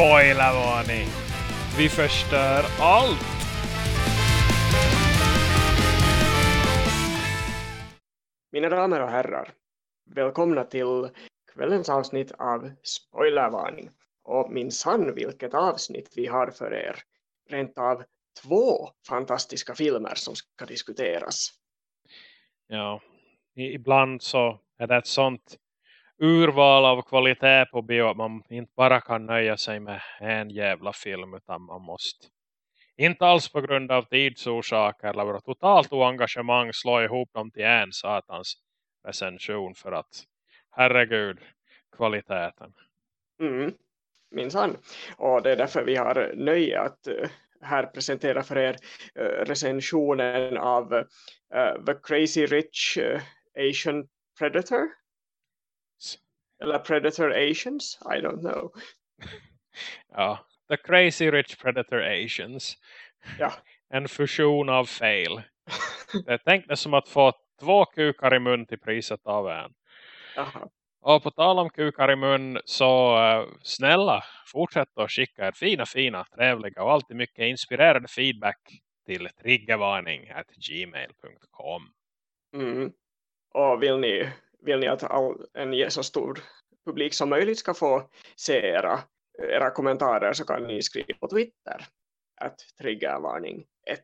Spoilervarning! Vi förstör allt! Mina damer och herrar, välkomna till kvällens avsnitt av Spoilervarning. Och minsann vilket avsnitt vi har för er. Rent av två fantastiska filmer som ska diskuteras. Ja, ibland så är det ett sånt urval av kvalitet på bio att man inte bara kan nöja sig med en jävla film utan man måste inte alls på grund av tidsorsaker eller totalt oengagemang slå ihop dem till en satans recension för att herregud kvaliteten. Mm, minsann. Och det är därför vi har nöje att eh, här presentera för er eh, recensionen av uh, The Crazy Rich Asian Predator eller Predator Asians, I don't know. ja, The Crazy Rich Predator Asians. Ja. En fusion av fail. Det tänktes som att få två kukar i mun till priset av en. Aha. Och på tal om kukar i mun så uh, snälla fortsätt att skicka er fina, fina, trevliga och alltid mycket inspirerande feedback till triggervarning at gmail.com. Mm. Och vill ni vill ni att all, en så stor publik som möjligt ska få se era, era kommentarer så kan ni skriva på Twitter att triggervarning 1.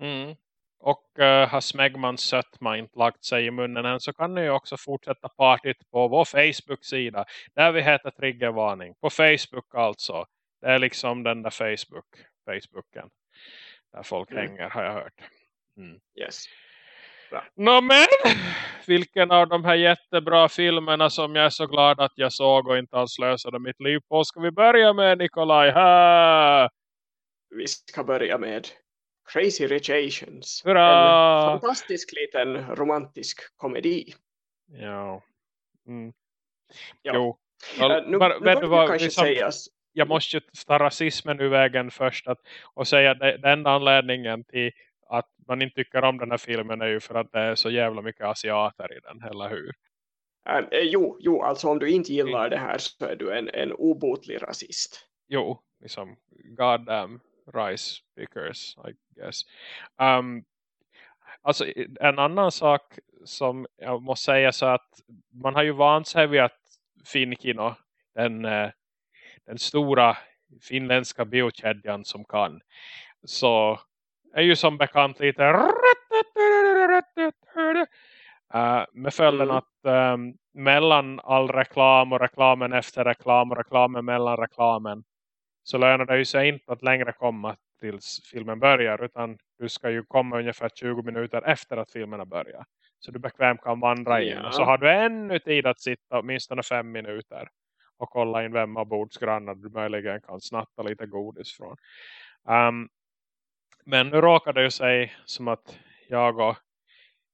Mm. Och uh, har Smegmans sötma inte lagt sig i munnen än så kan ni också fortsätta partyt på vår Facebook-sida. Där vi heter Triggervarning. På Facebook alltså. Det är liksom den där Facebook, Facebooken. Där folk mm. hänger har jag hört. Mm. Yes. Nå men, vilken av de här jättebra filmerna som jag är så glad att jag såg och inte alls slösade mitt liv på ska vi börja med Nikolaj här? Vi ska börja med Crazy Rich Asians. Hurra! En fantastisk liten romantisk komedi. Ja. Mm. ja. Jo. Uh, nu, bara, nu vad, kanske liksom, sägas. Jag måste ju ta rasismen ur vägen först att, och säga att den enda anledningen till man inte tycker om den här filmen är ju för att det är så jävla mycket asiater i den, eller hur? Eh, jo, jo, alltså om du inte gillar det här så är du en, en obotlig rasist. Jo, liksom goddamn rice pickers, I guess. Um, alltså en annan sak som jag måste säga så att man har ju vant sig vid att Finkino, den, eh, den stora finländska biokedjan som kan, så är ju som bekant lite uh, med följden mm. att um, mellan all reklam och reklamen efter reklam och reklamen mellan reklamen så lönar det ju sig inte att längre komma tills filmen börjar utan du ska ju komma ungefär 20 minuter efter att filmen har börjat. Så du bekvämt kan vandra in ja. och så har du ännu tid att sitta åtminstone fem minuter och kolla in vem av bordsgrannar du möjligen kan snatta lite godis från. Um, men nu råkade det ju sig som att jag och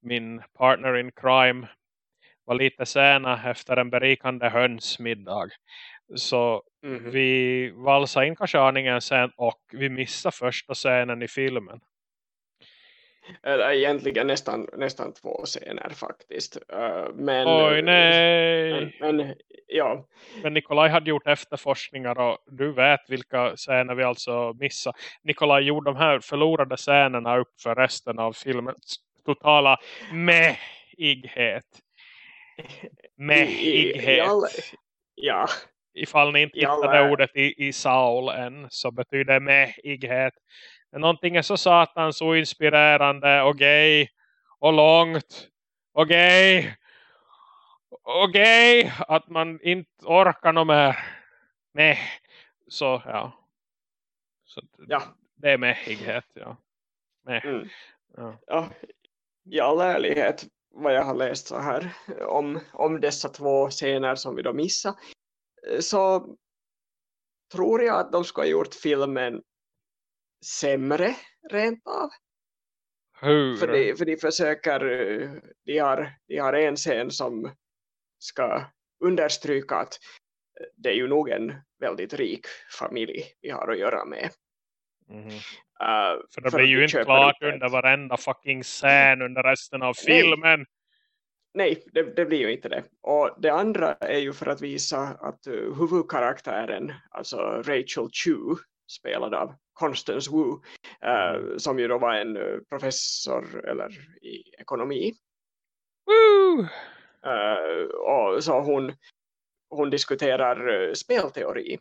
min partner in crime var lite sena efter en berikande hönsmiddag. Så mm -hmm. vi valsade in kanske aningen sen och vi missade första scenen i filmen. Eller egentligen nästan, nästan två scener faktiskt. Men, Oj nej! Men, men, ja. men Nikolaj hade gjort efterforskningar och du vet vilka scener vi alltså missade. Nikolaj gjorde de här förlorade scenerna upp för resten av filmens totala mähighet. Mähighet. Ja. Ifall ni inte hittade ordet i, i Saul än så betyder det mähighet någonting är så satans oinspirerande och gay och långt och gay och gay att man inte orkar något mer. Nej, så ja. Så ja. Det är mähighet, ja. Mäh. Mm. ja. ja. I all ärlighet vad jag har läst så här om, om dessa två scener som vi då missar så tror jag att de ska ha gjort filmen sämre rent av. Hur? För de, för de försöker, de har, de har en scen som ska understryka att det är ju nog en väldigt rik familj vi har att göra med. Mm uh, för det blir ju inte klart under varenda fucking scen under resten av filmen. nej, det, det, blir ju inte det. Och det andra är ju för att visa att huvudkaraktären, alltså Rachel Chu, spelad av Constance Wu, uh, som ju då var en uh, professor eller i ekonomi. Uh, och så hon, hon diskuterar spelteori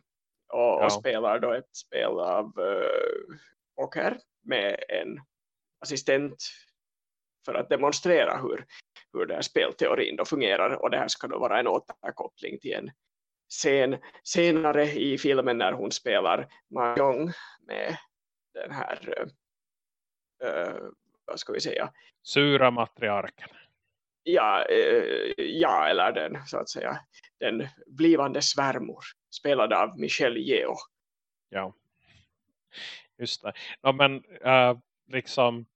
och, ja. och, spelar då ett spel av uh, poker med en assistent för att demonstrera hur, hur den här spelteorin då fungerar och det här ska då vara en återkoppling till en scen senare i filmen när hon spelar Mahjong med den här uh, vad ska vi säga? Sura matriarken. Ja, uh, ja eller den så att säga. Den blivande svärmor spelad av Michelle Yeoh. Ja. Just det. Ja, men uh, liksom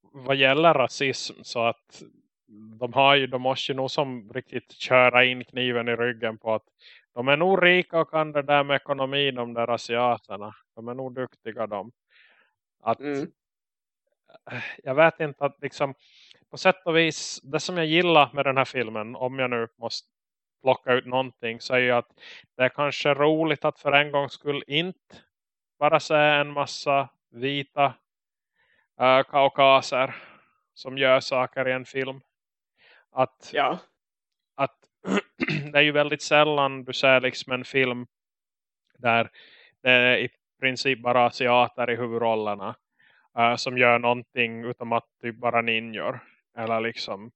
vad gäller rasism så att de har ju, de måste ju nog som riktigt köra in kniven i ryggen på att de är nog rika och kan det där med ekonomin de där asiaterna. De är nog duktiga de. Att mm. jag vet inte att liksom på sätt och vis det som jag gillar med den här filmen om jag nu måste plocka ut någonting så är ju att det är kanske roligt att för en gång skulle inte bara se en massa vita äh, kaukaser som gör saker i en film. Att, ja. att det är ju väldigt sällan du ser liksom en film där det är i princip bara asiater i huvudrollerna äh, som gör någonting utom att typ bara ninjor eller liksom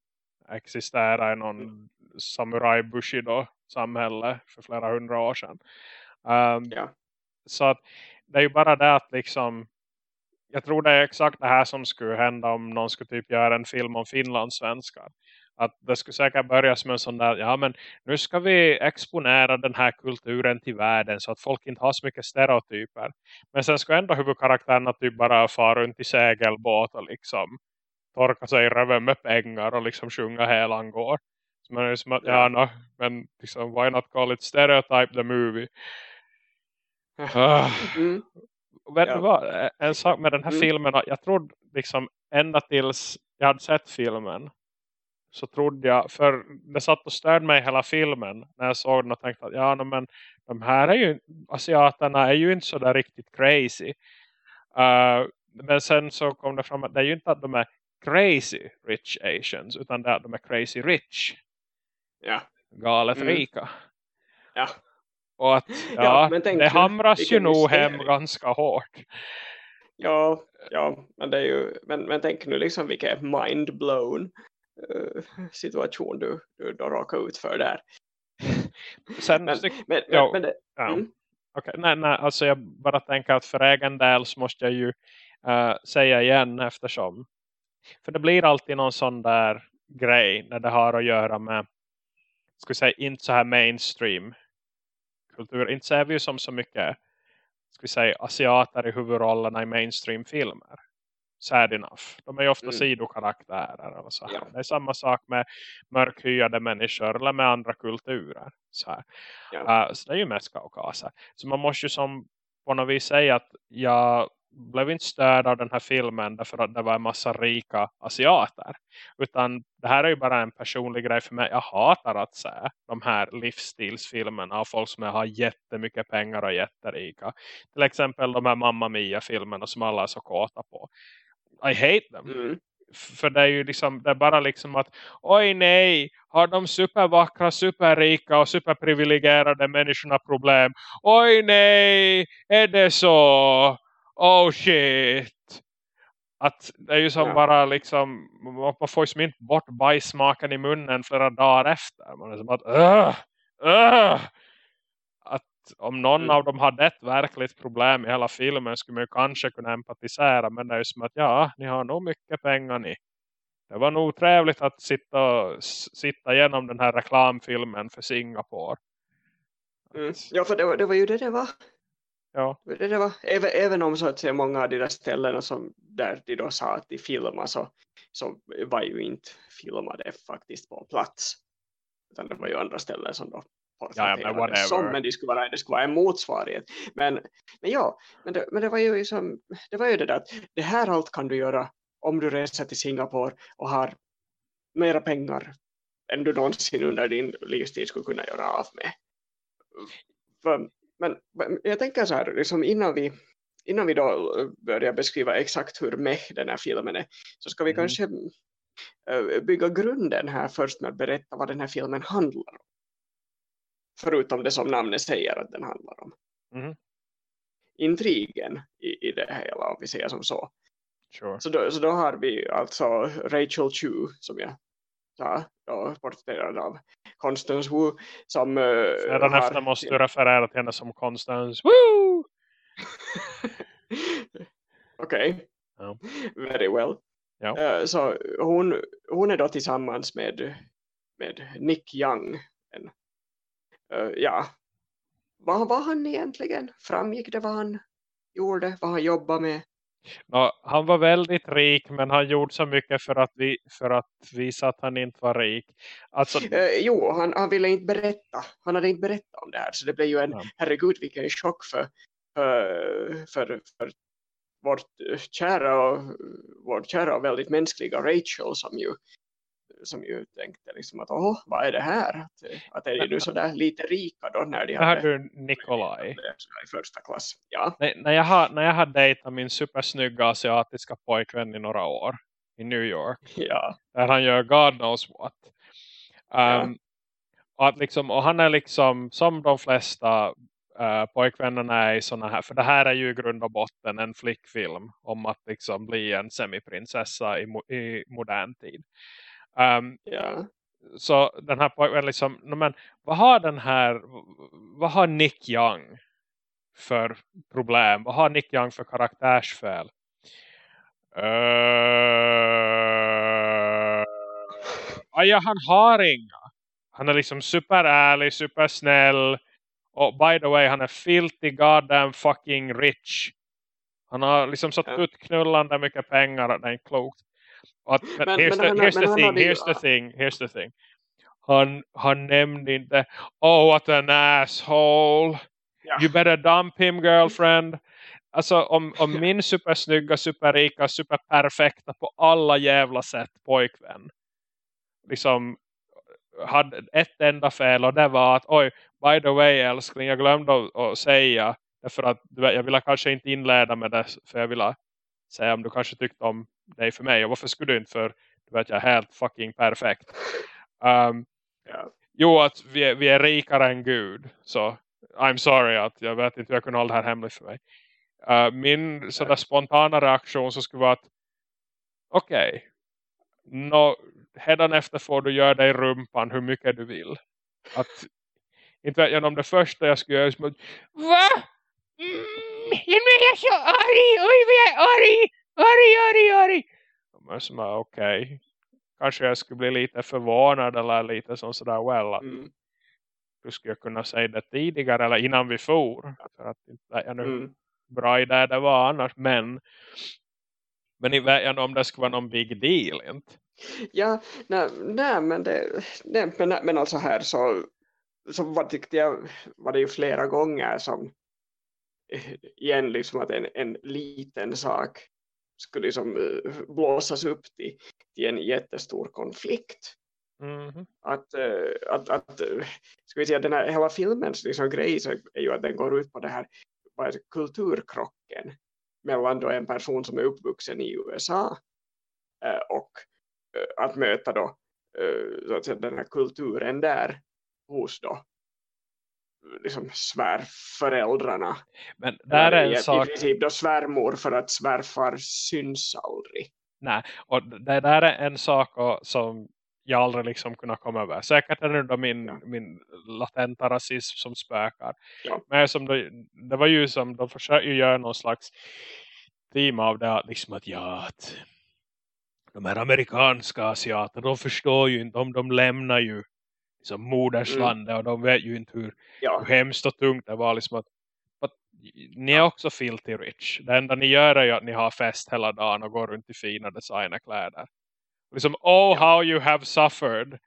existera i någon mm. samurai bushido samhälle för flera hundra år sedan. Um, ja. Så att det är ju bara det att liksom jag tror det är exakt det här som skulle hända om någon skulle typ göra en film om finlandssvenskar. Att det skulle säkert börja som en sån där, ja men nu ska vi exponera den här kulturen till världen så att folk inte har så mycket stereotyper. Men sen ska ändå huvudkaraktärerna typ bara fara runt i segelbåt och liksom torka sig i röven med pengar och liksom sjunga helan går. Men det är som att, ja, no, men liksom, why not call it stereotype the movie? Uh, mm vet ja. du vad? En sak med den här mm. filmen. Jag trodde liksom ända tills jag hade sett filmen. Så trodde jag. För det satt och störde mig hela filmen. När jag såg den och tänkte att ja men de här är ju. Asiaterna är ju inte så där riktigt crazy. Uh, men sen så kom det fram att det är ju inte att de är crazy rich asians. Utan det är att de är crazy rich. Ja. Galet mm. rika. Ja. Och att ja, ja det hamras ju nog hem ganska hårt. Ja, ja men det är ju men, men tänk nu liksom vilken mindblown situation du, du då råkar ut för där. Sen, men, men, ja, men det, ja. Mm. Okay, nej, nej, alltså jag bara tänker att för egen del så måste jag ju uh, säga igen eftersom för det blir alltid någon sån där grej när det har att göra med ska säga inte så här mainstream kultur. Inte ser vi ju som så mycket ska säga, asiater i huvudrollerna i mainstream-filmer. Sad enough. De är ju ofta mm. sidokaraktärer. Eller så ja. Det är samma sak med mörkhyade människor eller med andra kulturer. Så, ja. uh, så det är ju mest kaukaser. Så man måste ju som på något vis säga att jag blev inte störd av den här filmen därför att det var en massa rika asiater. Utan det här är ju bara en personlig grej för mig. Jag hatar att se de här livsstilsfilmerna av folk som har jättemycket pengar och jätterika. Till exempel de här Mamma Mia-filmerna som alla är så kåta på. I hate them. Mm. För det är ju liksom, det är bara liksom att oj nej, har de supervackra, superrika och superprivilegierade människorna problem? Oj nej, är det så? oh shit. Att det är ju som ja. bara liksom, man får ju inte bort bajsmaken i munnen flera dagar efter. Man är som att, uh, uh. Om någon mm. av dem hade ett verkligt problem i hela filmen skulle man ju kanske kunna empatisera. Men det är ju som att, ja, ni har nog mycket pengar ni. Det var nog trevligt att sitta, sitta igenom den här reklamfilmen för Singapore. Mm. Ja, för det var, det var ju det det var. Ja. Det, det var, även, även om så att säga, många av de där ställena som där de då sa att de filmar så, så var ju inte filmade faktiskt på plats. Utan det var ju andra ställen som då ja, men, som, men det skulle vara, det skulle vara en motsvarighet. Men, men ja, men det, men det var ju liksom, det var ju det där att det här allt kan du göra om du reser till Singapore och har mera pengar än du någonsin under din livstid skulle kunna göra av med. För, men, jag tänker så här, liksom innan vi innan vi då börjar beskriva exakt hur meh den här filmen är så ska vi mm. kanske äh, bygga grunden här först med att berätta vad den här filmen handlar om. Förutom det som namnet säger att den handlar om. Mm. Intrigen i, i det hela om vi säger som så. Sure. Så, då, så då har vi alltså Rachel Chu som jag sa, då, porträtterad av Constance Wu som Sedan har... efter måste du referera till henne som Constance Wu! Okej. Okay. Ja. Very well. Ja. Uh, så hon, hon är då tillsammans med, med Nick Young. En, ja. Vad var han egentligen? Framgick det vad han gjorde? Vad han jobbade med? Ja, han var väldigt rik men han gjorde så mycket för att, vi, för att visa att han inte var rik. Alltså... Eh, jo, han, han ville inte berätta. Han hade inte berättat om det här. Så det blev ju en, ja. herregud vilken chock för, för, för, för vårt kära, och, vårt kära och väldigt mänskliga Rachel som ju som ju tänkte liksom att åh, vad är det här? Att, att är de nu sådär lite rika då när de hade... Du Nikolaj. I första klass, ja. När, när, jag har, när jag har dejtat min supersnygga asiatiska pojkvän i några år i New York. Ja. Där han gör God knows what. Um, ja. att liksom, och han är liksom som de flesta uh, pojkvännerna är i såna här, för det här är ju i grund och botten en flickfilm om att liksom bli en semiprinsessa i, mo i modern tid. Um, ja. Så den här pojkvännen liksom, men vad har den här, vad har Nick Young för problem? Vad har Nick Young för karaktärsfel? Uh, ja, han har inga. Han är liksom superärlig, supersnäll. Och by the way, han är filthy goddamn fucking rich. Han har liksom så ja. knullande mycket pengar att det är klokt. Att, men, here's, men, the, here's, the thing, here's the thing, here's the thing. Han, han nämnde inte, oh what an asshole. Ja. You better dump him girlfriend. Alltså om, om min supersnygga, superrika, superperfekta på alla jävla sätt pojkvän. Liksom hade ett enda fel och det var att oj, by the way älskling, jag glömde att, att säga därför att jag ville kanske inte inleda med det för jag ville säga om du kanske tyckte om dig för mig och varför skulle du inte? För du vet jag är helt fucking perfekt. Um, yeah. jo att vi är, vi är rikare än Gud så I'm sorry att jag vet inte hur jag kunde hålla det här hemligt för mig. Uh, min sådär spontana reaktion så skulle vara att okej okay, no, efter får du göra dig rumpan hur mycket du vill. Att inte vet jag om det första jag skulle göra är som att, va? Mm, jag blir så arg, oj vad jag är arg arg, arg, arg. Men som är okej. Okay. Kanske jag skulle bli lite förvånad eller lite som sådär well att mm. du skulle kunna säga det tidigare eller innan vi for. För att inte jag nu mm. bra idé det var annars. Men men vet jag om det skulle vara någon big deal inte. Ja, nej, nej men det nej, men, men alltså här så så var, tyckte jag var det ju flera gånger som igen liksom att en, en liten sak skulle liksom eh, blåsas upp till, till en jättestor konflikt. Mm. Att, eh, att, att eh, ska vi säga, den här hela filmens liksom grej är ju att den går ut på det här kulturkrocken mellan då en person som är uppvuxen i USA och att möta då så att säga, den här kulturen där hos då liksom svärföräldrarna. Men där är en i, sak... I princip då svärmor för att svärfar syns aldrig. Nej, och det där är en sak som jag aldrig liksom kunnat komma över. Säkert är det då min, ja. min latenta rasism som spökar. Ja. Men som det, det var ju som de försöker göra någon slags tema av det. Liksom att ja, att de här amerikanska asiaterna, de förstår ju inte om de lämnar ju liksom moderslandet mm. och de vet ju inte hur, ja. hur hemskt och tungt det var liksom att, att ni är också filthy rich. Det enda ni gör är ju att ni har fest hela dagen och går runt i fina designerkläder. Liksom, oh how you have suffered.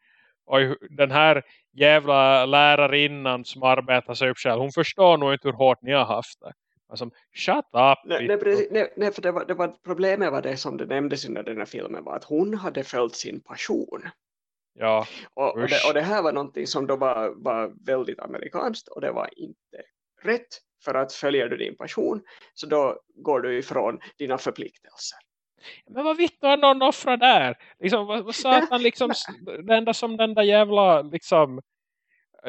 Och den här jävla lärarinnan som arbetar sig upp själv, hon förstår nog inte hur hårt ni har haft det. Alltså, shut up. Nej, nej, precis, nej, nej, för det var, det var, problemet var det som det nämndes under den här filmen var att hon hade följt sin passion Ja, och, och, det, och det här var någonting som då var, var väldigt amerikanskt och det var inte rätt för att följer du din passion så då går du ifrån dina förpliktelser. Men vad vitt har någon offra där? Liksom, vad, vad satan, liksom, det enda som den där jävla liksom,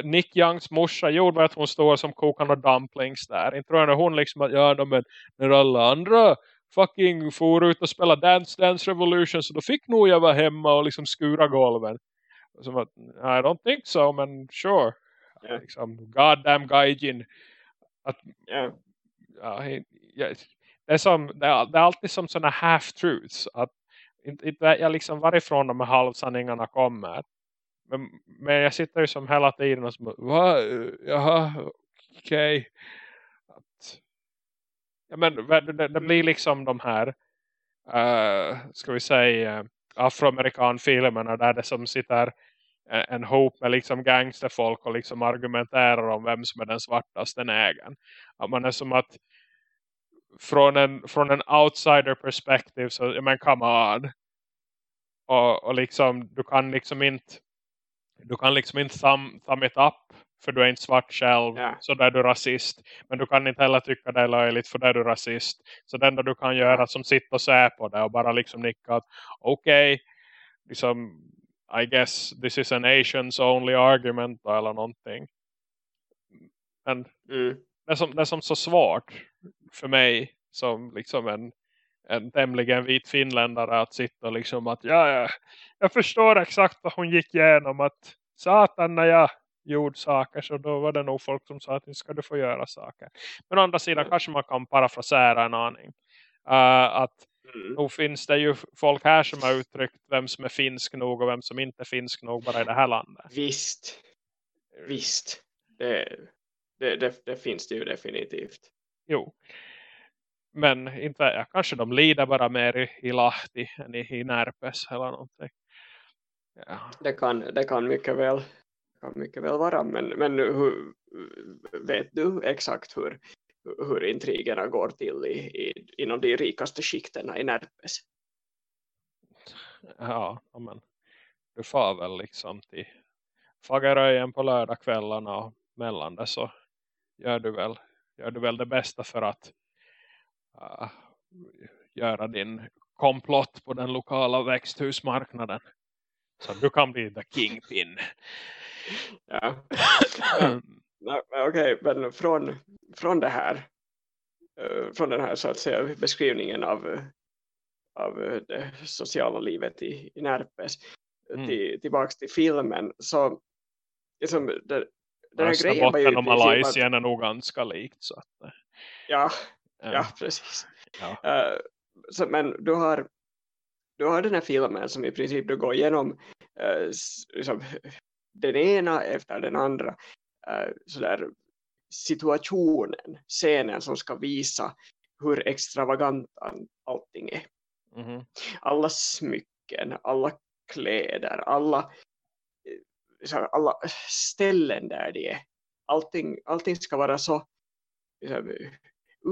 Nick Youngs morsa gjorde var att hon står som kokande dumplings där. Inte tror jag hon liksom att ja, men när alla andra fucking for ut och spela Dance Dance Revolution så då fick nog jag vara hemma och liksom skura golven. Som att, I don't think so, men sure. Yeah. Liksom, goddamn gaijin. Att, yeah. ja, det, är som, det, är, det är alltid som sådana half-truths. Att inte, inte jag liksom varifrån de här halvsanningarna kommer. Men, men jag sitter ju som hela tiden och som, va? Jaha, okej. Okay. Ja, men det, det, blir liksom de här, uh, ska vi säga, afroamerikanfilmerna där det som sitter en, hop med liksom gangsterfolk och liksom argumenterar om vem som är den svartaste nägen. Att man är som att från en, från en outsider perspektiv så, men come on. Och, och liksom, du kan liksom inte du kan liksom inte thumb, thumb it up för du är inte svart själv ja. så där är du rasist. Men du kan inte heller tycka det är löjligt för där är du rasist. Så det enda du kan göra är som sitta och se på det och bara liksom nicka att okej, okay, liksom I guess this is an Asians only argument eller någonting. Men mm. det, är som, det är som så svårt för mig som liksom en, en tämligen vit finländare att sitta och liksom att ja, ja, jag förstår exakt vad hon gick igenom att satan när jag gjorde saker så då var det nog folk som sa att nu ska du få göra saker. Men å andra sidan mm. kanske man kan parafrasera en aning. Uh, att mm. nog finns det ju folk här som har uttryckt vem som är finsk nog och vem som inte är finsk nog bara i det här landet. Visst, visst. Det, det, det, det finns det ju definitivt. Jo. Men inte, ja, kanske de lider bara mer i, i Lahti än i, i Närpes eller någonting. Ja. Det, kan, det kan mycket väl kan mycket väl vara. Men, men hur, vet du exakt hur, hur intrigerna går till i, i, inom de rikaste skikterna i Närpes? Ja, men du får väl liksom till Fageröjen på lördagskvällarna och mellan det så gör du väl, gör du väl det bästa för att uh, göra din komplott på den lokala växthusmarknaden. Så du kan bli the kingpin. ja. Okej, okay, men från, från det här eh, från den här så att säga beskrivningen av, av det sociala livet i, i Närpes mm. till, tillbaks till filmen så liksom det, den här grejen var ju och Malaysia är nog ganska likt så att, ja, ja, ja precis. Ja. Uh, så, men du har du har den här filmen som i princip du går igenom uh, liksom, den ena efter den andra sådär, situationen, scenen som ska visa hur extravagant allting är. Mm. Alla smycken, alla kläder, alla, eh, alla ställen där det är. Allting, allting ska vara så liksom,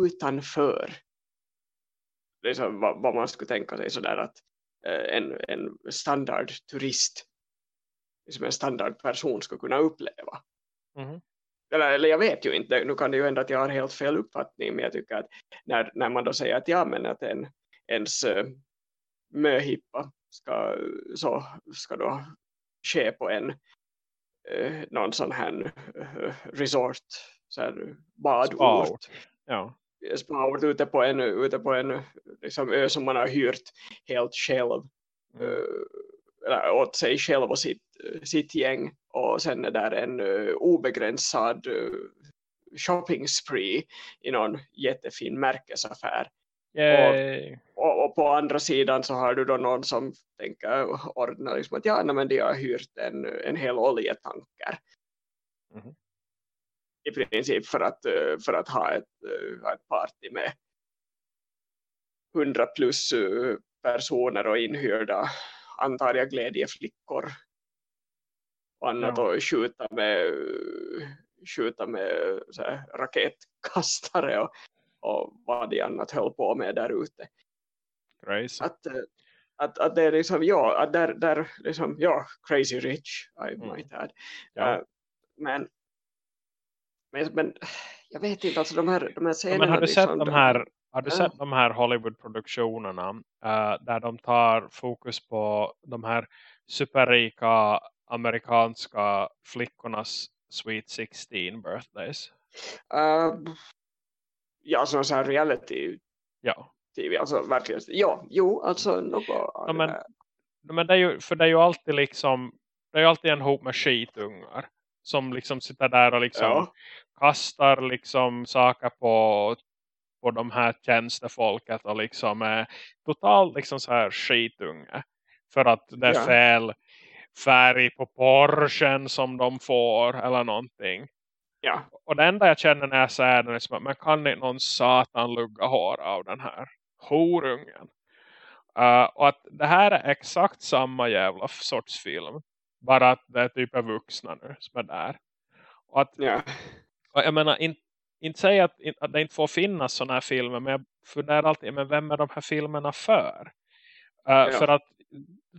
utanför liksom, vad, vad, man skulle tänka sig sådär att eh, en, en standard turist som en standardperson ska kunna uppleva. Mm. Eller, eller jag vet ju inte, nu kan det ju hända att jag har helt fel uppfattning men jag tycker att när, när man då säger att ja men att en, ens uh, möhippa ska, så, ska då ske på en uh, någon sån här uh, resort så här, badort. Ja. spaort ute på en, ute på en liksom, ö som man har hyrt helt själv. Mm. Eller åt sig själv och sitt, sitt gäng och sen är där en uh, obegränsad uh, shopping spree i någon jättefin märkesaffär. Och, och, och, på andra sidan så har du då någon som tänker ordna liksom att ja, nej, men de har hyrt en, en hel oljetanker. Mm. i princip för att, för att ha ett, ett party med hundra plus personer och inhyrda antar jag glädjeflickor och annat ja. och skjuta med skjuta med så här, raketkastare och, och vad de annat höll på med där ute. Crazy. Att, att, att det är liksom, ja, att där, där liksom, ja, crazy rich, I Mm. might add. Ja. Eh, men, men, men jag vet inte, alltså de här, de här scenerna. men har du sett liksom, de här har du sett de här Hollywood-produktionerna eh, där de tar fokus på de här superrika amerikanska flickornas Sweet 16 birthdays? Uh, ja, sån så här reality Ja, tv, alltså verkligen. Ja, jo, alltså något Ja, men- men det är ju, för det är ju alltid liksom det är ju alltid en hop med skitungar som liksom sitter där och liksom Ja, kastar liksom saker på, på de här tjänstefolket och liksom är totalt liksom så här skitunge. För att det är Ja. fel färg på Porschen som de får eller någonting. ja, Och det enda jag känner när jag säger det är som att man kan inte någon satan lugga hår av den här horungen. Uh, och att det här är exakt samma jävla sorts film. Bara att det är typ är vuxna nu som är där. Och att ja. och jag menar, inte, inte säga att, att det inte får finnas sådana här filmer. Men jag funderar alltid, men vem är de här filmerna för? Uh, För att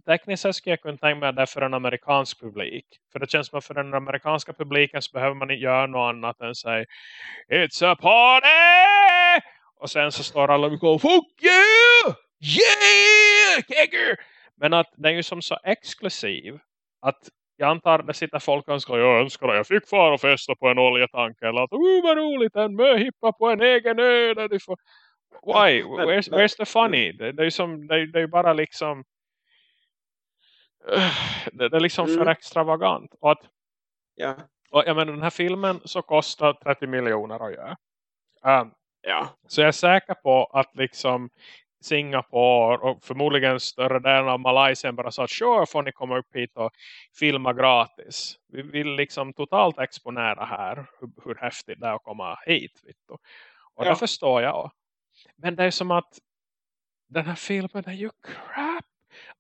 tekniskt sett skulle jag kunna tänka mig att det är för en amerikansk publik. För det känns som att för den amerikanska publiken så behöver man inte göra något annat än säga It's a party! Och sen så står alla och går Fuck you! Yeah! Kegger! Men att det är ju som så exklusiv att jag antar att det sitter folk och önskar jag önskar att jag fick fara och festa på en oljetank eller att oh vad roligt en möhippa på en egen ö där du får why where's, where's the funny det, det är ju som det, det är ju bara liksom det, det är liksom för Mm. extravagant och att Ja, och jag menar den här filmen så kostar 30 miljoner att göra um, ja, så jag är säker på att liksom Singapore och förmodligen större delen av Malaysia bara sa att sure får ni komma upp hit och filma gratis. Vi vill liksom totalt exponera här hur, hur häftigt det är att komma hit. Vet du. Och Ja. det förstår jag. Men det är som att den här filmen är ju crap.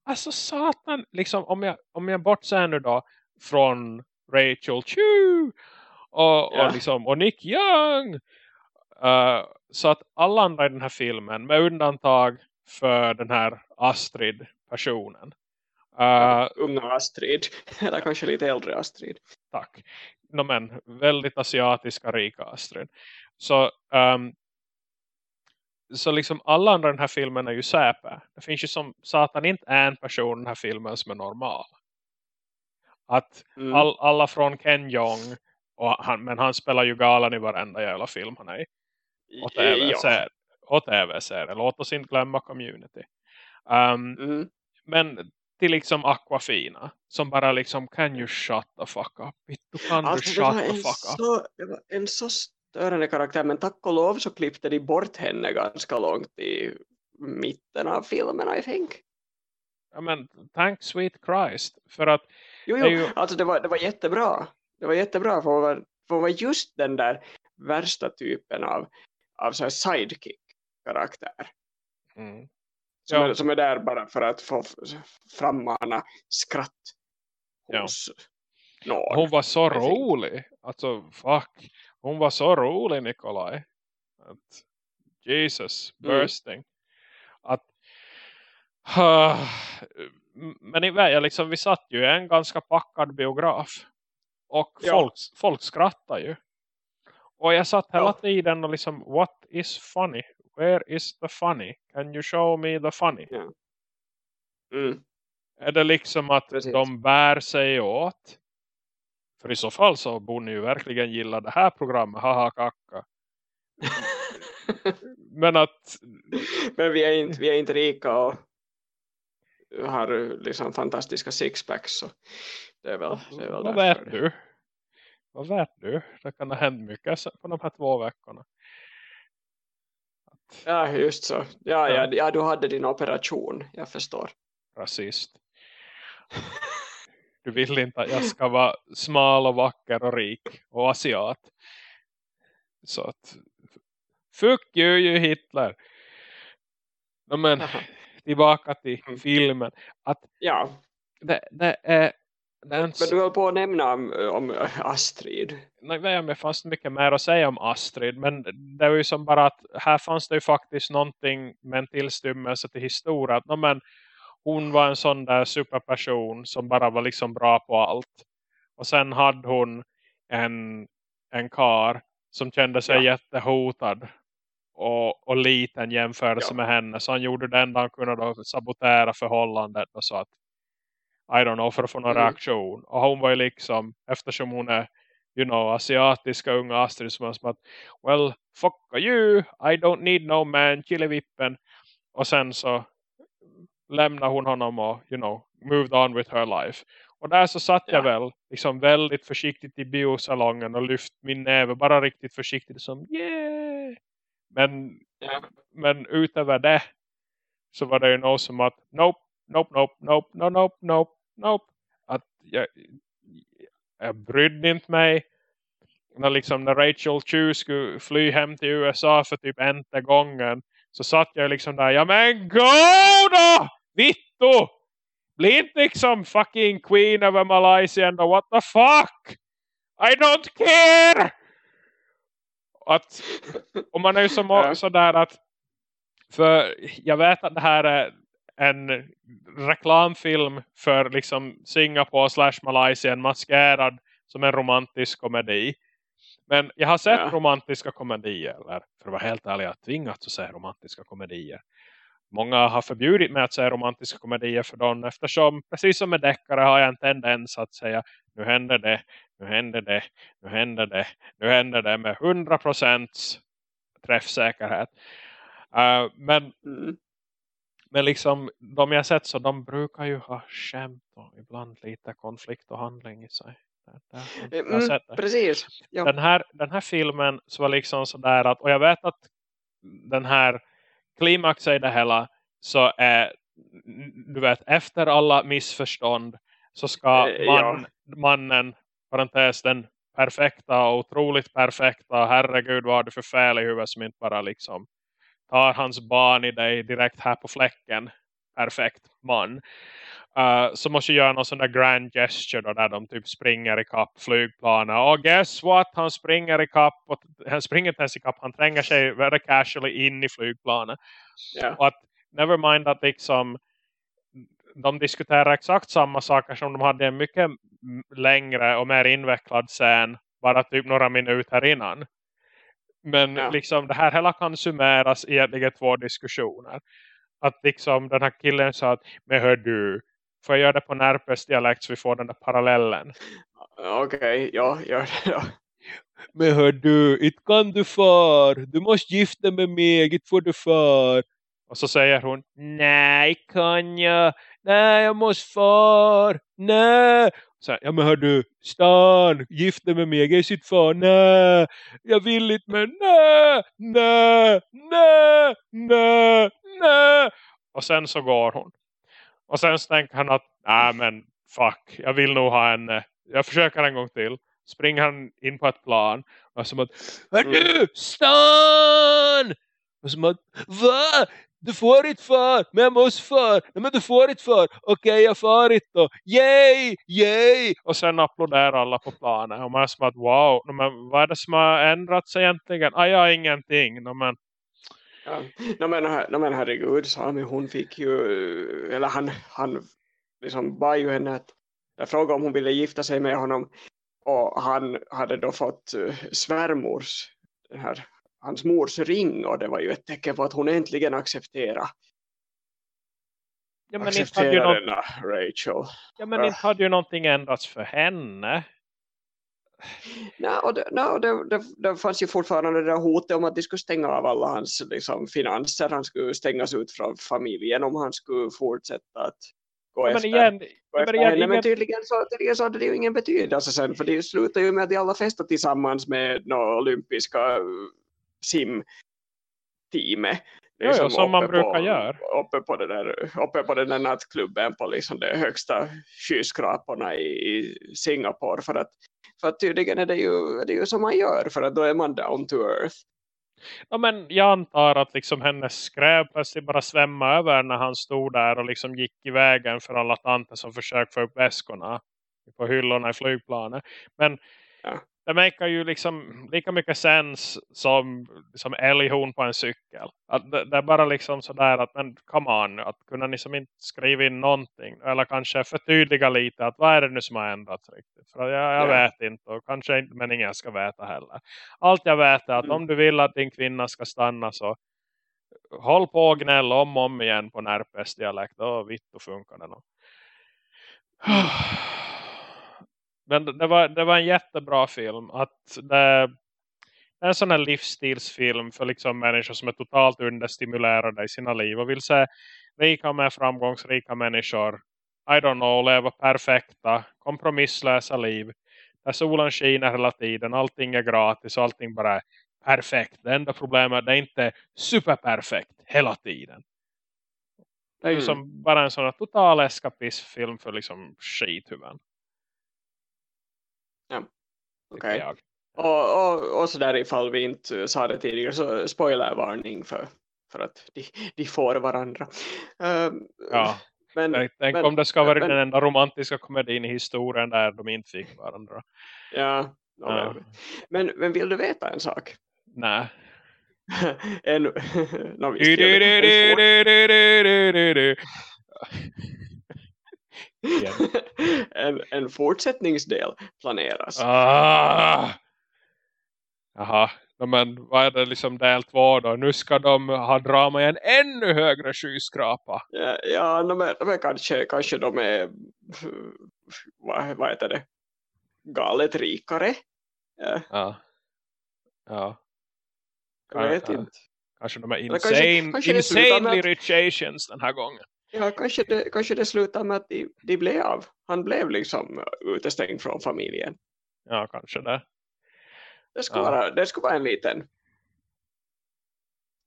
Alltså satan, liksom om jag, om jag bortser nu då från Rachel Chu och, Ja. och, liksom, och Nick Young Uh, så att alla andra i den här filmen med undantag för den här Astrid-personen. Uh, unga Astrid. Eller kanske lite äldre Astrid. tack. No, men, väldigt asiatiska rika Astrid. Så, um, så liksom alla andra i den här filmen är ju säpe. Det finns ju som satan inte en person i den här filmen som är normal. Att Mm. all, alla från Ken Jeong och han, men han spelar ju galan i varenda jävla film han är i. och. Och tv-serier. Låt oss inte glömma community. Um, Mm. men till liksom Aquafina. Som bara liksom, can you shut the fuck up? Du kan du Alltså, det, shut the en fuck up? så, det var en så störande karaktär men tack och lov så klippte de bort henne ganska långt i mitten av filmen I think. Ja, men thank sweet Christ. För att, Jo, Det jo. ju- alltså det var, det var jättebra. Det var jättebra för hon var, för hon var just den där värsta typen av, av så här sidekick-karaktär. mm, Som, Ja. är, som är där bara för att få frammana skratt Ja. hos någon. hon var så rolig. Alltså, fuck. Hon var så rolig, Nikolaj. Att, Jesus, Mm. bursting. Att, Ah, men i liksom, vi satt ju i en ganska packad biograf. Och Ja. folk, folk skrattar ju. Och jag satt hela Ja. tiden och liksom, what is funny? Where is the funny? Can you show me the funny? Mm. Är det liksom att Precis. de bär sig åt? För i så fall så borde ni ju verkligen gilla det här programmet, haha kacka. Men att, Men vi är inte, vi är inte rika och har liksom fantastiska sixpacks så det är väl, det är väl vad vet du? Vad vet du? Det kan ha hänt mycket på de här två veckorna. Att, Ja, just så. Ja, Ja. ja. ja, du hade din operation, jag förstår. rasist. Du vill inte att jag ska vara smal och vacker och rik och asiat. Så att fuck you, you Hitler. No, men tillbaka till Mm. filmen. Att Ja, det, det är det är en men du höll på att nämna om, om Astrid. Nej, om det fanns mycket mer att säga om Astrid. Men det var ju som bara att här fanns det ju faktiskt någonting med en tillstymmelse till historia. Att, no, men, hon var en sån där superperson som bara var liksom bra på allt. Och sen hade hon en, en kar som kände sig ja. jättehotad och, och liten jämförelse ja. med henne. Så han gjorde det enda han kunde då sabotera förhållandet och så att I don't know, för att få någon mm. reaktion. Och hon var ju liksom, eftersom hon är you know, asiatiska unga Astrid som var som att well, fuck you, I don't need no man, chilivippen. Och sen så lämnar hon honom och, you know, moved on with her life. Och där så satt ja. jag väl liksom väldigt försiktigt i biosalongen och lyft min näve bara riktigt försiktigt som yeah. Men, men utöver det så var det ju något som att nope, nope, nope, nope, no, nope, nope, nope. Att jag, jag brydde inte mig. När, liksom, när Rachel Chu skulle fly hem till USA för typ ente gången så satt jag liksom där, ja men gå då! Vittu! Bli inte liksom fucking queen över Malaysia ändå, what the fuck? I don't care! Att, och man är ju så sådär att för jag vet att det här är en reklamfilm för liksom Singapore slash Malaysia maskerad som en romantisk komedi. Men jag har sett ja. romantiska komedier. Eller för att vara helt ärlig, jag har tvingats att se romantiska komedier. Många har förbjudit mig att se romantiska komedier för dem. Eftersom, precis som med deckare har jag en tendens att säga nu händer det, nu händer det, nu händer det, nu händer det med 100% träffsäkerhet. Uh, men mm. men liksom de jag sett så de brukar ju ha skämt och ibland lite konflikt och handling i sig. Mm, precis. Ja. Den, här, den här filmen så var liksom sådär att, och jag vet att den här klimax i det hela så är du vet, efter alla missförstånd så ska eh, man, ja. mannen, parentes den perfekta och otroligt perfekta, herregud vad har du för fel i huvudet som inte bara liksom tar hans barn i dig direkt här på fläcken perfekt man uh, så måste göra någon sån där grand gesture då, där de typ springer i kapp flygplanen. Och guess what? Han springer i kapp och han springer inte ens i kapp. Han tränger sig väldigt casually in i flygplanen. Yeah. Och att never mind att liksom de diskuterar exakt samma saker som de hade en mycket längre och mer invecklad scen bara typ några minuter innan. Men ja. liksom det här hela kan summeras i egentligen två diskussioner. Att liksom den här killen sa att men hör du, får jag göra det på Närpes dialekt så vi får den där parallellen? Okej, okay, ja, gör det då. Men hör du, inte kan du far. Du måste gifta med mig, inte får du far. Och så säger hon, nej kan jag, nej jag måste far, nej. Så ja men hör du, Stan, gifta med mig, jag sitt far, nej, jag vill inte men nej, nej, nej, nej, nej. Och sen så går hon. Och sen tänker han att, nej men fuck, jag vill nog ha en, jag försöker en gång till. Springer han in på ett plan. Och som att, Hörru! Stan! Och som att, va? Du får inte för, men jag måste för. Nej, men du får inte för. Okej, okay, jag får inte då. Yay, yay! Och sen applåderar alla på planen. Och man är som att, wow, men vad är det som har ändrats egentligen? Ah, ja, ingenting. men... Ja, no, men, no, men herregud, Sami, hon fick ju, eller han, han liksom bad ju henne att jag frågade om hon ville gifta sig med honom och han hade då fått uh, svärmors den här hans mors ring och det var ju ett tecken på att hon äntligen accepterade ja, men Rachel. Ja men inte hade ju någonting ändrats för henne. Nej, och det, no, det, det, det fanns ju fortfarande det där hotet om att de skulle stänga av alla hans liksom, finanser. Han skulle stängas ut från familjen om han skulle fortsätta att gå ja, efter, men igen, gå efter igen, henne. Men tydligen så, tydligen så hade det ju ingen betydelse sen. För det slutar ju med att de alla festar tillsammans med några olympiska simteamet. Liksom som man brukar på, göra. Uppe på, det där, uppe på den där nattklubben på liksom de högsta skyskraporna i, i Singapore. För att, för tydligen är det, ju, det är ju som man gör för att då är man down to earth. Ja, men jag antar att liksom hennes skräp plötsligt bara svämma över när han stod där och liksom gick i vägen för alla tanter som försökte få upp väskorna på hyllorna i flygplanet. Men ja. Det makar ju liksom lika mycket sens som, som älghorn på en cykel. Att det, det, är bara liksom sådär att men come on, att kunna liksom inte skriva in någonting. Eller kanske förtydliga lite att vad är det nu som har ändrats riktigt. För jag, jag ja. vet inte och kanske inte men ingen ska veta heller. Allt jag vet är att mm. om du vill att din kvinna ska stanna så håll på och gnäll om och om igen på närpes dialekt. Då vitt och funkar det nog. Men det var, det var en jättebra film. Att det, det är en sån här livsstilsfilm för liksom människor som är totalt understimulerade i sina liv. Och vill se rika med framgångsrika människor. I don't know, leva perfekta, kompromisslösa liv. Där solen skiner hela tiden, allting är gratis och allting bara är perfekt. Det enda problemet är att det inte är superperfekt hela tiden. Det är ju mm. som bara en sån här total eskapismfilm för liksom skithuvuden. Okay. Och, och, och sådär ifall vi inte sa det tidigare så spoilervarning för, för att de, de får varandra. Uh, ja. Men, tänk, men, om det ska vara men, den enda romantiska komedin i historien där de inte fick varandra. Ja, ja. Men, men vill du veta en sak? Nej. en, no, visst, en, en fortsättningsdel planeras. Ah. Jaha, men vad är det liksom del två då? Nu ska de ha drama i en ännu högre skyskrapa. Ja, ja de är kanske, kanske de är vad, vad heter det? Galet rikare. Ja. Ja. ja. Jag vet inte. Kanske de är insane, kanske, kanske insanely rich Asians den här gången. Ja, kanske det, kanske det slutar med att de, de blev av. Han blev liksom utestängd från familjen. Ja, kanske det. Det skulle, ja. vara, det skulle vara en liten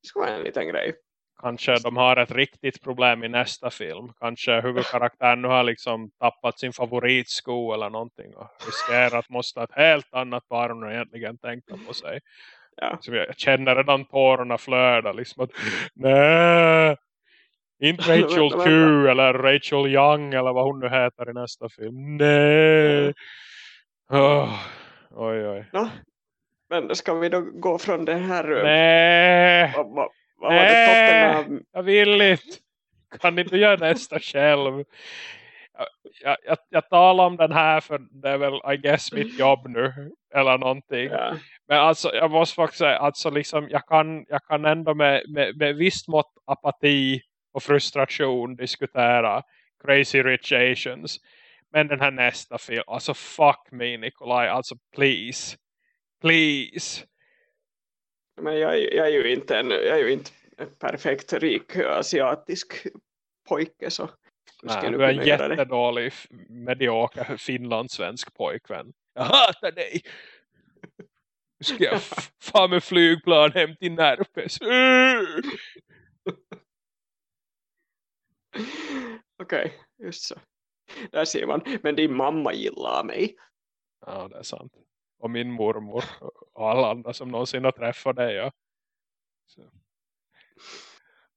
det skulle vara en liten grej. Kanske de har ett riktigt problem i nästa film. Kanske huvudkaraktären nu har liksom tappat sin favoritsko eller någonting. Och riskerar att måste ha ett helt annat barn än egentligen tänkte på sig. Ja. Så jag känner redan tårarna flöda. Liksom att, nej, inte Rachel Q eller Rachel Young eller vad hon nu heter i nästa film. Nej. Oh, oj, oj. No, men ska vi då gå från det här? Eh, Nej. Vad, vad, vad var det toppen Jag vill inte. Kan inte göra nästa själv? Jag, jag, jag, talar om den här för det är väl I guess mitt jobb nu eller någonting. Ja. Men alltså jag måste faktiskt säga alltså liksom jag kan, jag kan ändå med, med, med visst mått apati och frustration diskutera Crazy Rich Asians. Men den här nästa film, alltså fuck me Nikolaj, alltså please. Please. Men jag, jag är ju inte en, jag är ju inte en perfekt rik asiatisk pojke så. Nej, du är en jättedålig medioker finlandssvensk pojkvän. Jag hatar dig! Nu ska jag få med flygplan hem till Närpes. Okej, okay, just så. Där ser man. Men din mamma gillar mig. Ja, det är sant. Och min mormor och alla andra som någonsin har träffat dig. Ja.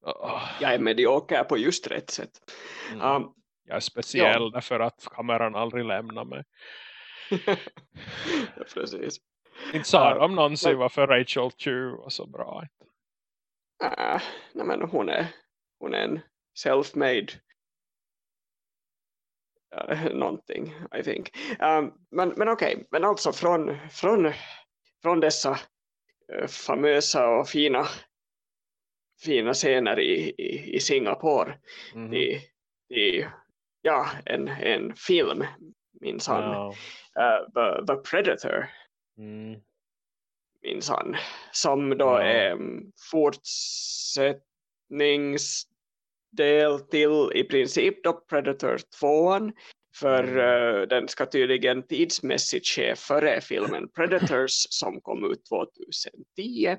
Oh. Jag är medioker på just rätt sätt. Mm. Um, jag är speciell ja. därför att kameran aldrig lämnar mig. ja, precis. Inte sa de någonsin men... varför Rachel Chu var så bra. Äh, nej men hon är, hon är en self-made uh, någonting, I think. Um, men men okej, okay. men alltså från, från, från dessa uh, famösa och fina fina scener i, i, i Singapore mm. i, i ja, en, en film minns han no. uh, the, the Predator mm. minns han som då no. är um, fortsättnings del till i princip då Predator 2 för uh, den ska tydligen tidsmässigt ske före filmen Predators som kom ut 2010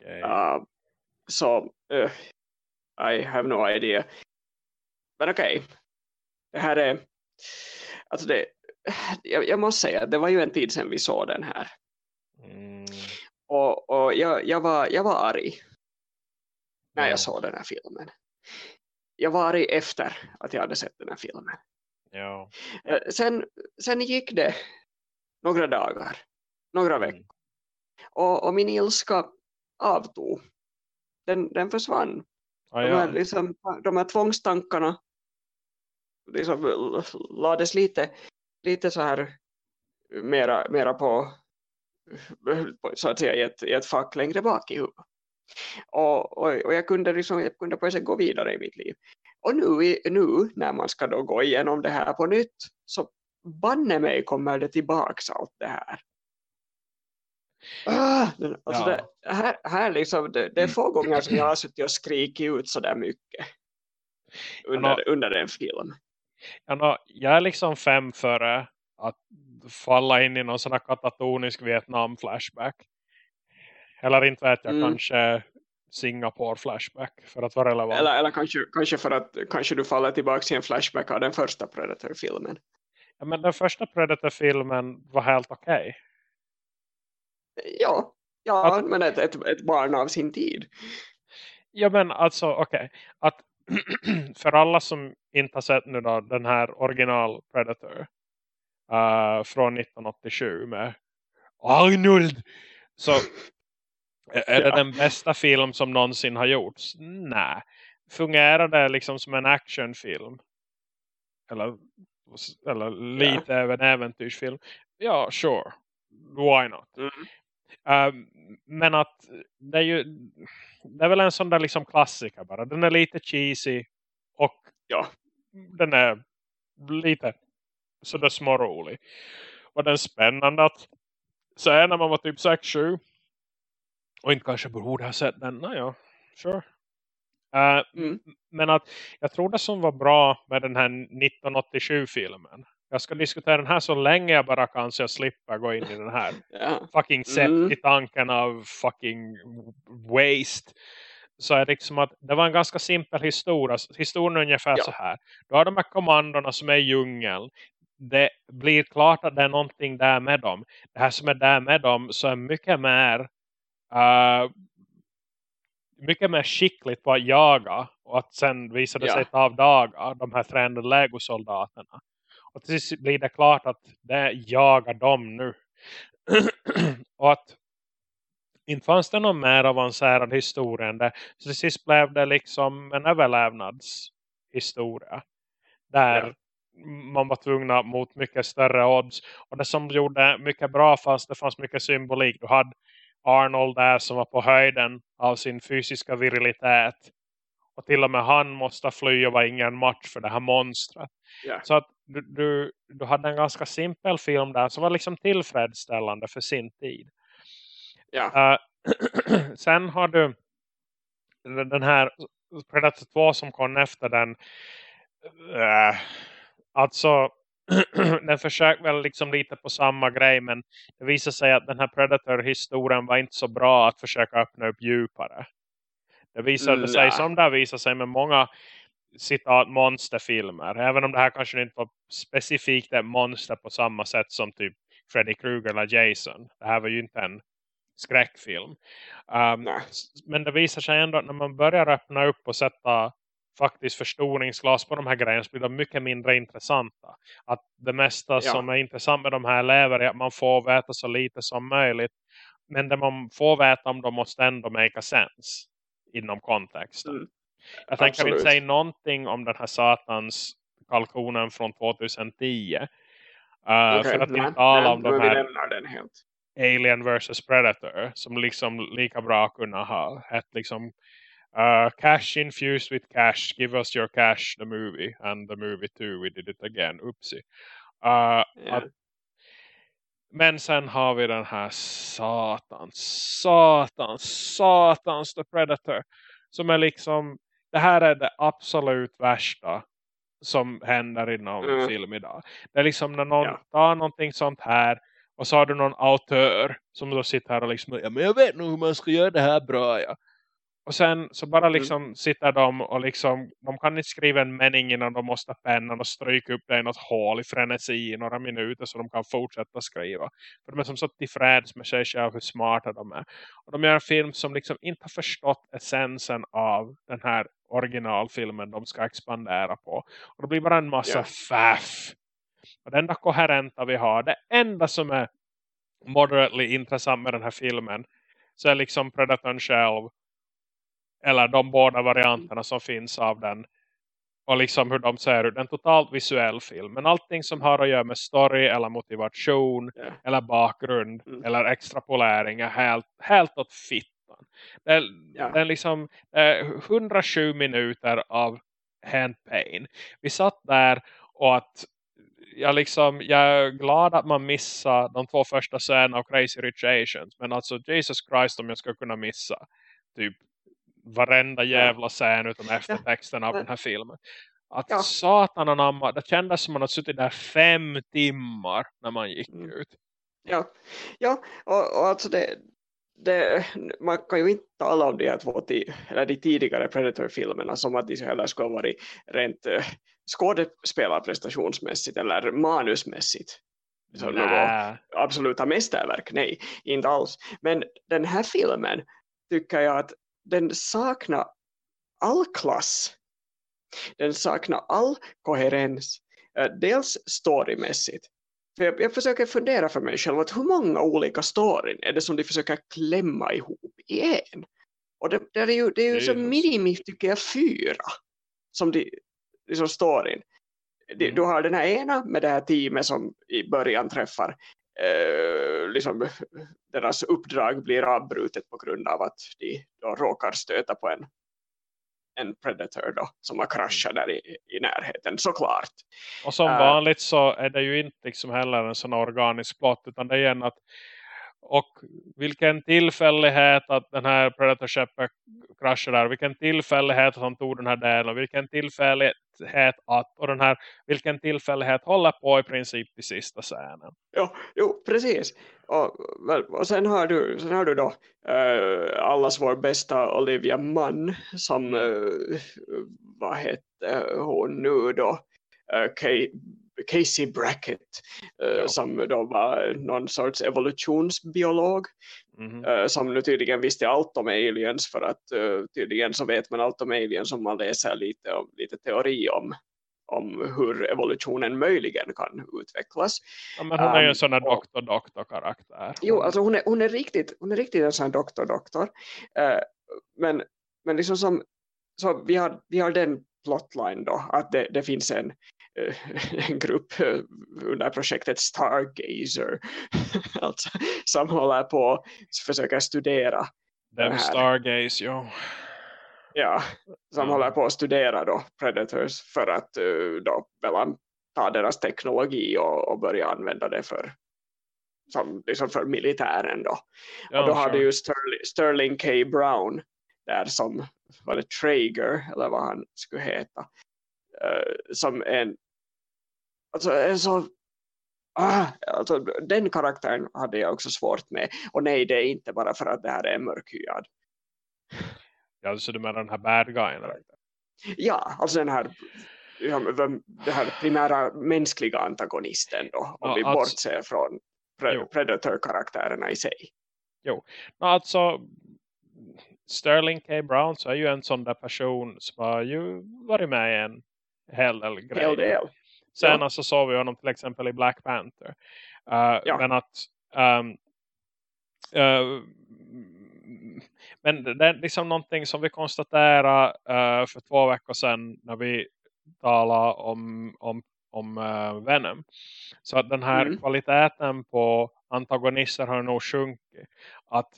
okay. uh, så uh, I have no idea. Men okej. Okay. det här är alltså det jag, jag, måste säga det var ju en tid sedan vi såg den här. Mm. och, och jag, jag, var, jag var arg när jag såg den här filmen jag var arg efter att jag hade sett den här filmen. Ja. Eh, sen, sen gick det några dagar några Mm. veckor. Och, och min ilska avtog. Den, den försvann. Ah, De, ja. här, liksom, de här tvångstankarna liksom, lades lite, lite så här mera, mera på, på så att säga, i ett, i ett fack längre bak i huvudet. Och, och, och jag kunde, liksom, jag kunde på sätt gå vidare i mitt liv. Och nu, nu när man ska då gå igenom det här på nytt så banne mig kommer det tillbaks allt det här. Ah, alltså Ja. det, här, här liksom, det, det är få gånger som jag har suttit och skrikit ut så där mycket under, under en film. Ja, nå, jag är liksom fem före att falla in i någon sån här katatonisk Vietnam-flashback. Eller inte vet jag, Mm. kanske Singapore-flashback för att vara relevant. Eller, eller kanske, kanske för att kanske du faller tillbaka i en flashback av den första Predator-filmen. Ja, men den första Predator-filmen var helt okej. Ja, ja Att- men ett, ett, ett barn av sin tid. Ja men alltså okej. Att för alla som inte har sett nu då den här original Predator uh, från 1987 med Arnold så är är det Ja. den bästa film som någonsin har gjorts? Nej. Fungerar det liksom som en actionfilm? Eller, eller lite av en äventyrsfilm? Ja, sure. Why not? Mm. Um, men att det är ju det är väl en sån där liksom klassiker bara. Den är lite cheesy och Ja. den är lite sådär smårolig. Och den är spännande att säga när man var typ 6-7 och inte kanske borde ha sett den. Nej, ja, sure. Uh, Mm. Men att jag tror det som var bra med den här 1987-filmen. Jag ska diskutera den här så länge jag bara kan så jag slipper gå in i den här Ja. fucking sett Mm. i tanken av fucking waste. Så är det liksom att det var en ganska simpel historia. Historien är ungefär Ja. så här. Du har de här kommandorna som är i djungeln. Det blir klart att det är någonting där med dem. Det här som är där med dem så är mycket mer uh, mycket mer skickligt på att jaga och att sen visar det Ja. sig ta av dagar de här tränade legosoldaterna. Och till sist blir det klart att det jagar dem nu. och att inte fanns det någon mer avancerad historia än det. Så till sist blev det liksom en överlevnadshistoria. Där Ja. man var tvungna mot mycket större odds. Och det som gjorde mycket bra fast det fanns mycket symbolik. Du hade Arnold där som var på höjden av sin fysiska virilitet. Och till och med han måste fly och var ingen match för det här monstret. Ja. Så att du, du, du hade en ganska simpel film där som var liksom tillfredsställande för sin tid. Ja. Uh, sen har du den- den här Predator 2 som kom efter den. Uh, alltså den försöker väl liksom lite på samma grej men det visar sig att den här Predator-historien var inte så bra att försöka öppna upp djupare. Det visade Mm, sig ja. som det visar sig med många citat monsterfilmer. Även om det här kanske inte var specifikt ett monster på samma sätt som typ Freddy Krueger eller Jason. Det här var ju inte en skräckfilm. Um, men det visar sig ändå att när man börjar öppna upp och sätta faktiskt förstoringsglas på de här grejerna så blir de mycket mindre intressanta. Att det mesta som är intressant med de här lever är att man får veta så lite som möjligt. Men det man får veta om dem måste ändå make sense inom kontexten. Mm. Jag tänker inte säga någonting om den här satans kalkonen från 2010. Uh, Okej, För att nej, inte tala om de här. Alien vs Predator som liksom lika bra kunna ha ett liksom uh, cash infused with cash give us your cash the movie and the movie too we did it again oopsie uh, Ja. att, men sen har vi den här satans satans satans the Predator som är liksom det här är det absolut värsta som händer inom Mm. film idag. Det är liksom när någon Ja. tar någonting sånt här och så har du någon autör som då sitter här och liksom, ja men jag vet nog hur man ska göra det här bra ja. Och sen så bara Mm. liksom sitter de och liksom, de kan inte skriva en mening innan de måste pennan och stryka upp det i något hål i frenesi i några minuter så de kan fortsätta skriva. För de är som så tillfreds med sig själv hur smarta de är. Och de gör en film som liksom inte har förstått essensen av den här originalfilmen de ska expandera på. Och det blir bara en massa Ja. faff. Och det enda koherenta vi har, det enda som är moderately intressant med den här filmen så är liksom Predatorn själv eller de båda varianterna som finns av den och liksom hur de ser ut. En totalt visuell film. Men allting som har att göra med story eller motivation yeah. eller bakgrund Mm. eller extrapolering är helt, helt åt fittan. Det är, Ja. det är liksom eh, 107 minuter av hand pain. Vi satt där och att jag, liksom, jag är glad att man missar de två första scenerna av Crazy Rich Asians. Men alltså Jesus Christ om jag ska kunna missa typ varenda jävla scen utom eftertexten av den här filmen. Att Ja. satan anamma, det kändes som man hade suttit där fem timmar när man gick Mm. ut. Ja, ja och, och alltså det, det, man kan ju inte tala om de här två eller de tidigare Predator-filmerna som att de heller skulle ha varit rent uh, skådespelarprestationsmässigt eller manusmässigt. Så något absoluta mästerverk, nej, inte alls. Men den här filmen tycker jag att den saknar all klass. Den saknar all koherens. Eh, Dels storymässigt. För jag, jag försöker fundera för mig själv att hur många olika storyn är det som de försöker klämma ihop i en? Och det, det är ju, det är ju så Jesus. minimi tycker jag fyra som de, liksom storyn. Mm. Du har den här ena med det här teamet som i början träffar eh, liksom deras uppdrag blir avbrutet på grund av att de då råkar stöta på en, en predator då, som har kraschat där i, i närheten, såklart. Och som Äh. vanligt så är det ju inte liksom heller en sån organisk plott utan det är igen att och vilken tillfällighet att den här Predator-skeppet kraschade där. Vilken tillfällighet att han tog den här delen. Och vilken tillfällighet att. Och den här, vilken tillfällighet håller på i princip till sista scenen. Ja, jo, precis. Och, och sen, har du, sen har du då eh, allas vår bästa Olivia Mann, som, uh, vad hette hon nu då? Uh, Kate Casey Brackett eh, Ja. som då var någon sorts evolutionsbiolog eh, som nu tydligen visste allt om aliens för att eh, tydligen så vet man allt om aliens om man läser lite, om, lite teori om, om hur evolutionen möjligen kan utvecklas. Ja, men hon är ju en Um, sån här doktor-doktor-karaktär. Jo, alltså hon är, hon är riktigt hon är riktigt en sån här doktor-doktor. Men, men liksom som, så vi har, vi har den plotline då, att det, det finns en, en grupp eh, under projektet Stargazer alltså, som håller på att försöka studera Dem. Stargaze, jo. ja, som Mm. håller på att studera då Predators för att eh, då väl ta deras teknologi och, och börja använda det för som liksom för militären då. Ja, och då sure. du ju Sterling, Sterling K. Brown där som var det Traeger eller vad han skulle heta eh, som en alltså en så ah, alltså, den karaktären hade jag också svårt med och nej det är inte bara för att det här är mörkhyad Ja, så du menar den här bad guyen? eller? ja alltså den här ja, den här primära mänskliga antagonisten då om Ja, vi alltså- bortser från pre- Jo. Predator-karaktärerna i sig No, alltså Sterling K. Brown så är ju en sån där person som har ju varit med i en hel del hel grejer. del Senast så såg vi honom till exempel i Black Panther. Uh, Ja. Men att um, uh, men det är liksom någonting som vi konstaterade uh, för två veckor sedan när vi talade om, om, om uh, Venom. Så att den här Mm. kvaliteten på antagonister har nog sjunkit. Att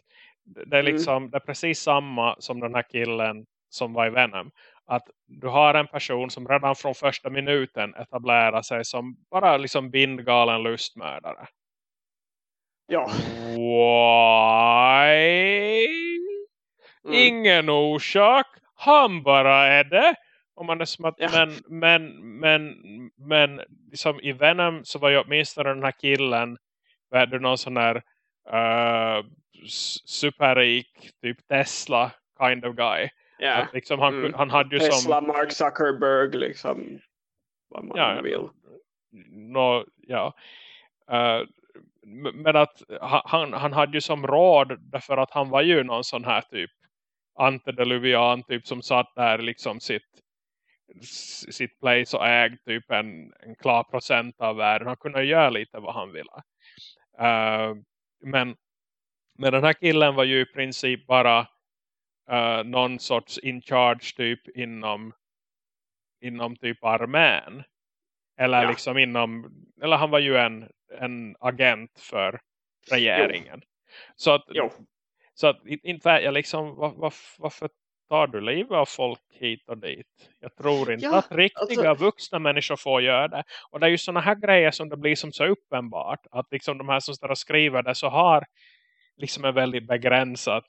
det är Mm. liksom det är precis samma som den här killen som var i Venom. Att du har en person som redan från första minuten etablerar sig som bara liksom bindgalen lustmördare. ja Why? Mm. Ingen orsak. Han bara är det. Och man är som att, Ja. men, men, men, men liksom i Venom så var ju åtminstone den här killen var det någon sån här uh, superrik typ Tesla kind of guy. Ja Att liksom han, Mm. han hade ju Tesla, som Mark Zuckerberg, liksom vad man Ja, vill. no, ja. M- men att ha- han, han hade ju som råd därför att han var ju någon sån här typ antediluvian typ som satt där liksom sitt sitt place och ägde typ en, en klar procent av världen. Han kunde göra lite vad han ville. Eh, Men, men den här killen var ju i princip bara uh, någon sorts in charge typ inom inom typ armén. Eller ja. liksom inom, eller han var ju en, en agent för regeringen. Jo. Så att, jo. så att inte jag liksom, var, var, varför tar du livet av folk hit och dit? Jag tror inte ja, att riktiga alltså... vuxna människor får göra det. Och det är ju sådana här grejer som det blir som så uppenbart. Att liksom de här som står och skriver det så har liksom en väldigt begränsat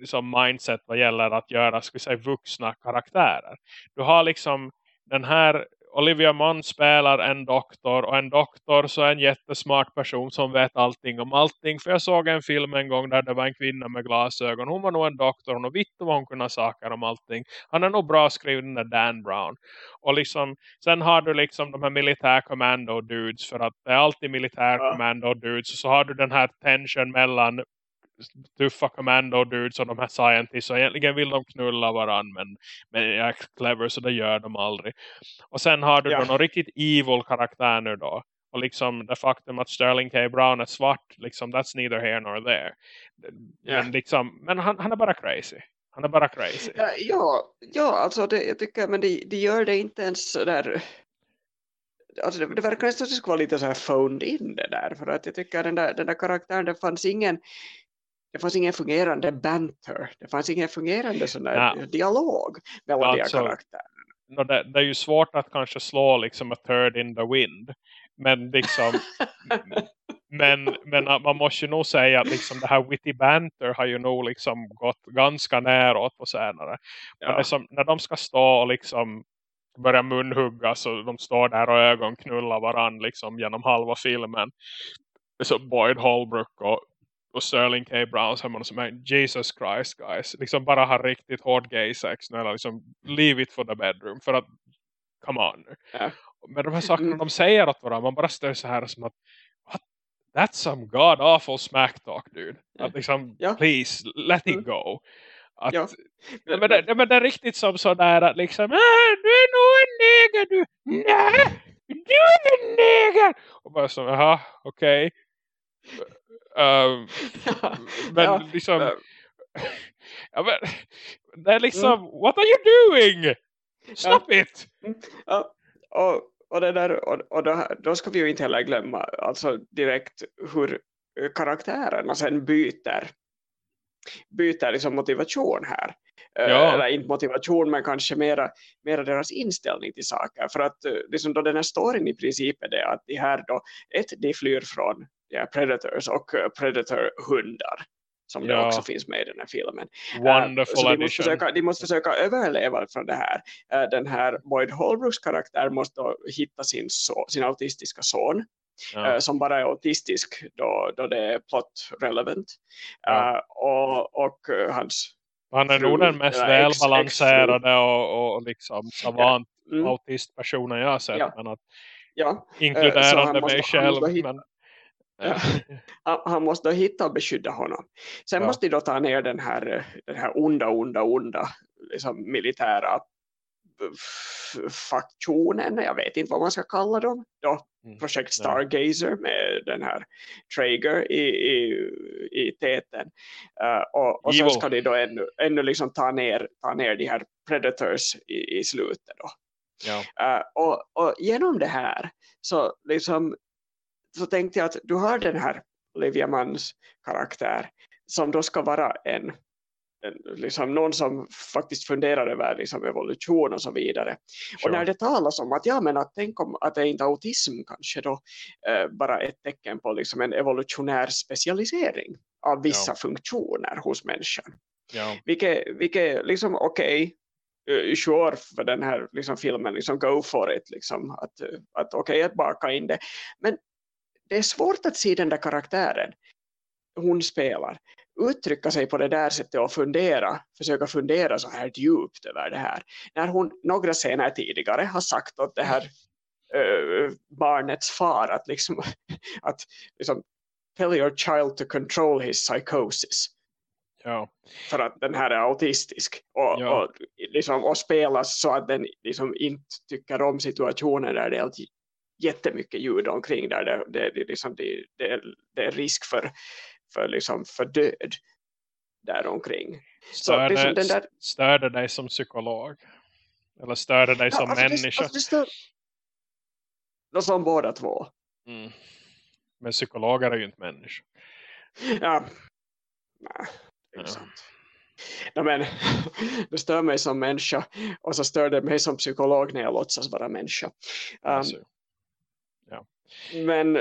liksom mindset vad gäller att göra ska säga, vuxna karaktärer. Du har liksom den här Olivia Munn spelar en doktor och en doktor så är en jättesmart person som vet allting om allting. För jag såg en film en gång där det var en kvinna med glasögon. Hon var nog en doktor, hon visste vad hon kunde saker om allting. Han är nog bra skriven den Dan Brown. Och liksom, sen har du liksom de här militär commando dudes för att det är alltid militär ja. commando dudes. Och så har du den här tension mellan tuffa commando dudes och de här scientists och egentligen vill de knulla varann men, men jag är clever så det gör de aldrig. Och sen har du ja. då någon riktigt evil karaktär nu då. Och liksom det faktum att Sterling K. Brown är svart, liksom that's neither here nor there. Yeah. Men, liksom, men han, han är bara crazy. Han är bara crazy. Ja, ja, ja alltså det, jag tycker, men de, de gör det inte ens sådär alltså det, det verkar nästan som det skulle vara lite så här phoned in det där för att jag tycker den där, den där karaktären det fanns ingen det fanns ingen fungerande banter. Det fanns ingen fungerande sån ja. dialog mellan alltså, de karaktärerna. No, det, det, är ju svårt att kanske slå liksom a third in the wind. Men liksom men, men man måste ju nog säga att liksom det här witty banter har ju nog liksom gått ganska näråt på senare. Ja. Men som, när de ska stå och liksom börja munhugga så de står där och ögonknullar varann liksom genom halva filmen. Så Boyd Holbrook och och Sterling K. Brown som man som är Jesus Christ guys. Liksom bara har riktigt hård gay sex nu. Eller liksom leave it for the bedroom. För att, come on. Ja. Men de här sakerna mm. de säger åt varandra. Man bara står så här som att What? That's some god awful smack talk dude. Ja. Att liksom, ja. please, let it mm. go. Att, ja. men, men, det, men det är riktigt som sådär att liksom, äh, du är nog en neger du. Nej, du är en neger. Och bara så, jaha, okej. Okay. Uh, men ja, liksom... Uh, ja, men, det är liksom, mm. what are you doing? Stop ja. it! Mm. Ja, och, och, det där, och, och då, då ska vi ju inte heller glömma alltså direkt hur karaktärerna sen byter byter liksom motivation här. Eh, ja. Eller inte motivation men kanske mera, mera deras inställning till saker. För att eh, liksom då den här storyn i princip är det att de här då, ett, de flyr från ja, Predators och eh, Predator-hundar som ja. det också finns med i den här filmen. Wonderful uh, de, måste försöka, de måste försöka överleva från det här. Uh, den här Boyd Holbrooks karaktär måste hitta sin, so sin autistiska son ja. uh, som bara är autistisk då, då det är plot relevant. Ja. och, och hans han är nog den mest välbalanserade och, och liksom savant ja. mm. autistpersonen jag har sett. Men att inkluderande mig själv. Men, han, måste hitta och beskydda honom. Sen ja. måste de då ta ner den här, den här onda, onda, onda liksom militära faktionen, jag vet inte vad man ska kalla dem då, mm. Projekt Stargazer med den här Traeger i, i, i täten uh, och, och sen ska de då ännu, ännu liksom ta ner, ta ner de här Predators i, i slutet då. Ja. Uh, och, och genom det här så liksom så tänkte jag att du har den här Olivia Manns karaktär som då ska vara en, en liksom någon som faktiskt funderar över liksom evolution och så vidare. Sure. Och när det talas om att ja men att tänk om att det är inte autism kanske då eh, bara ett tecken på liksom en evolutionär specialisering av vissa ja. funktioner hos människan. Ja. Vilket, vilket liksom okej okay, uh, sure för den här liksom, filmen liksom go for it liksom att, att okej okay, att baka in det men det är svårt att se den där karaktären hon spelar uttrycka sig på det där sättet och fundera, försöka fundera så här djupt över det här. När hon några scener tidigare har sagt åt det här uh, barnets far att liksom, att liksom tell your child to control his psychosis. Ja. För att den här är autistisk och, ja. och, liksom, och spelas så att den liksom inte tycker om situationer där det jättemycket ljud omkring där det, det, det, liksom, det, det, det är risk för, för, liksom, för död där omkring. Stör, så, liksom, den där... stör det dig som psykolog? Eller stör det dig ja, som alltså människa? Det, alltså det stör... Som båda två. Mm. Men psykologer är ju inte människor. Ja, nej, det är ja. sant. No, men, det stör mig som människa och så stör det mig som psykolog när jag låtsas vara människa. Um, alltså. Men,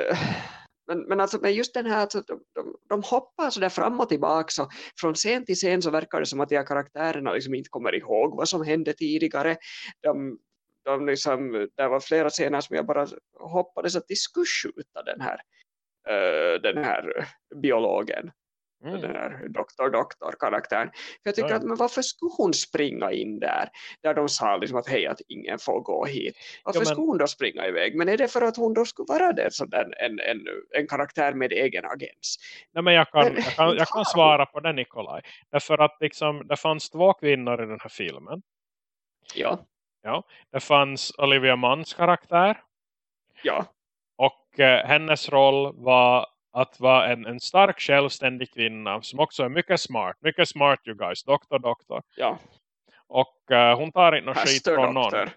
men, men, alltså, men just den här, alltså, de, de, de hoppar så där fram och tillbaka så från scen till scen så verkar det som att de här karaktärerna liksom inte kommer ihåg vad som hände tidigare. De, de liksom, det var flera scener som jag bara hoppades att de skulle skjuta den här, uh, den här biologen Mm. den här doktor doktor karaktären. För jag tycker ja. att men varför skulle hon springa in där? Där de sa liksom att hej att ingen får gå hit. Varför ja, men... skulle hon då springa iväg? Men är det för att hon då skulle vara där så en, en, en, en karaktär med egen agens? Nej men jag kan, men, jag kan, jag kan svara på det Nikolaj. Därför att liksom, det fanns två kvinnor i den här filmen. Ja. Ja, det fanns Olivia Munns karaktär. Ja. Och eh, hennes roll var att vara en, en stark självständig kvinna som också är mycket smart. Mycket smart you guys, doktor, doktor. Ja. Och uh, hon tar inte något skit från någon.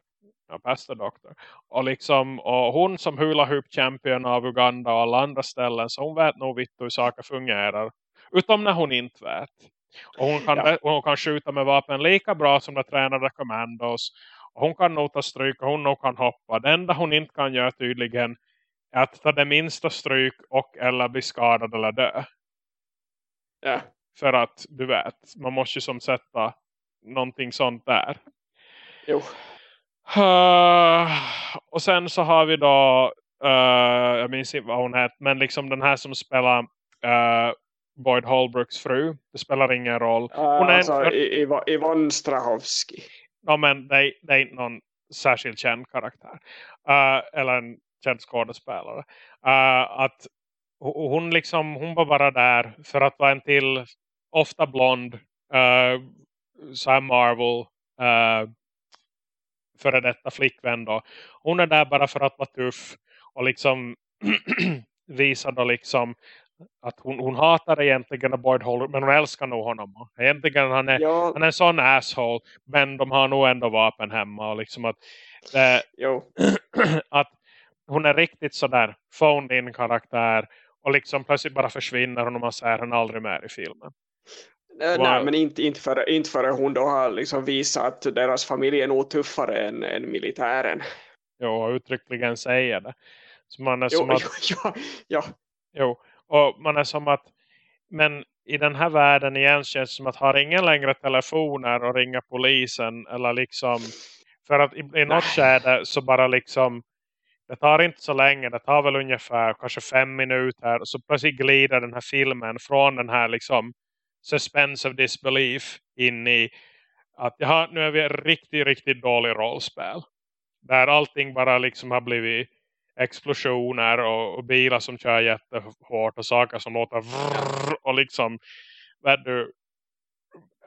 Ja, pastor doktor. Och liksom, och hon som hula hoop champion av Uganda och alla andra ställen så hon vet nog vitt hur saker fungerar. Utom när hon inte vet. Och hon kan, ja. hon kan skjuta med vapen lika bra som de tränade commandos. Och hon kan nog ta stryk och hon nog kan hoppa. Det enda hon inte kan göra tydligen att ta det minsta stryk och eller bli skadad eller dö. Ja. För att du vet, man måste ju som sätta någonting sånt där. Jo. Uh, och sen så har vi då uh, jag minns inte vad hon heter men liksom den här som spelar uh, Boyd Holbrooks fru. Det spelar ingen roll. Hon är alltså, en. Yvonne Strahovski. Ja men det, det, är inte någon särskilt känd karaktär. Uh, eller en känd skådespelare. Uh, att hon liksom hon var bara där för att vara en till ofta blond uh, så här Marvel uh, före detta flickvän då. Hon är där bara för att vara tuff och liksom visa då liksom att hon, hon hatar egentligen Boyd Holder men hon älskar nog honom. Egentligen han är, ja. han är en sån asshole men de har nog ändå vapen hemma och liksom att, äh, att hon är riktigt sådär phoned in karaktär och liksom plötsligt bara försvinner och man ser henne aldrig mer i filmen. Nej, nej men inte, inte, för, inte för hon då har liksom visat att deras familj är nog tuffare än, än militären. Jo, uttryckligen säger det. Så man är jo, som att, ja, ja. Jo, och man är som att men i den här världen igen känns det som att har ingen längre telefoner och ringa polisen eller liksom för att i, i något skede så bara liksom det tar inte så länge, det tar väl ungefär kanske fem minuter och så plötsligt glider den här filmen från den här liksom suspense of disbelief in i att ja, nu är vi riktigt, riktigt dålig rollspel. Där allting bara liksom har blivit explosioner och, och bilar som kör jättehårt och saker som låter vrrr, och liksom du,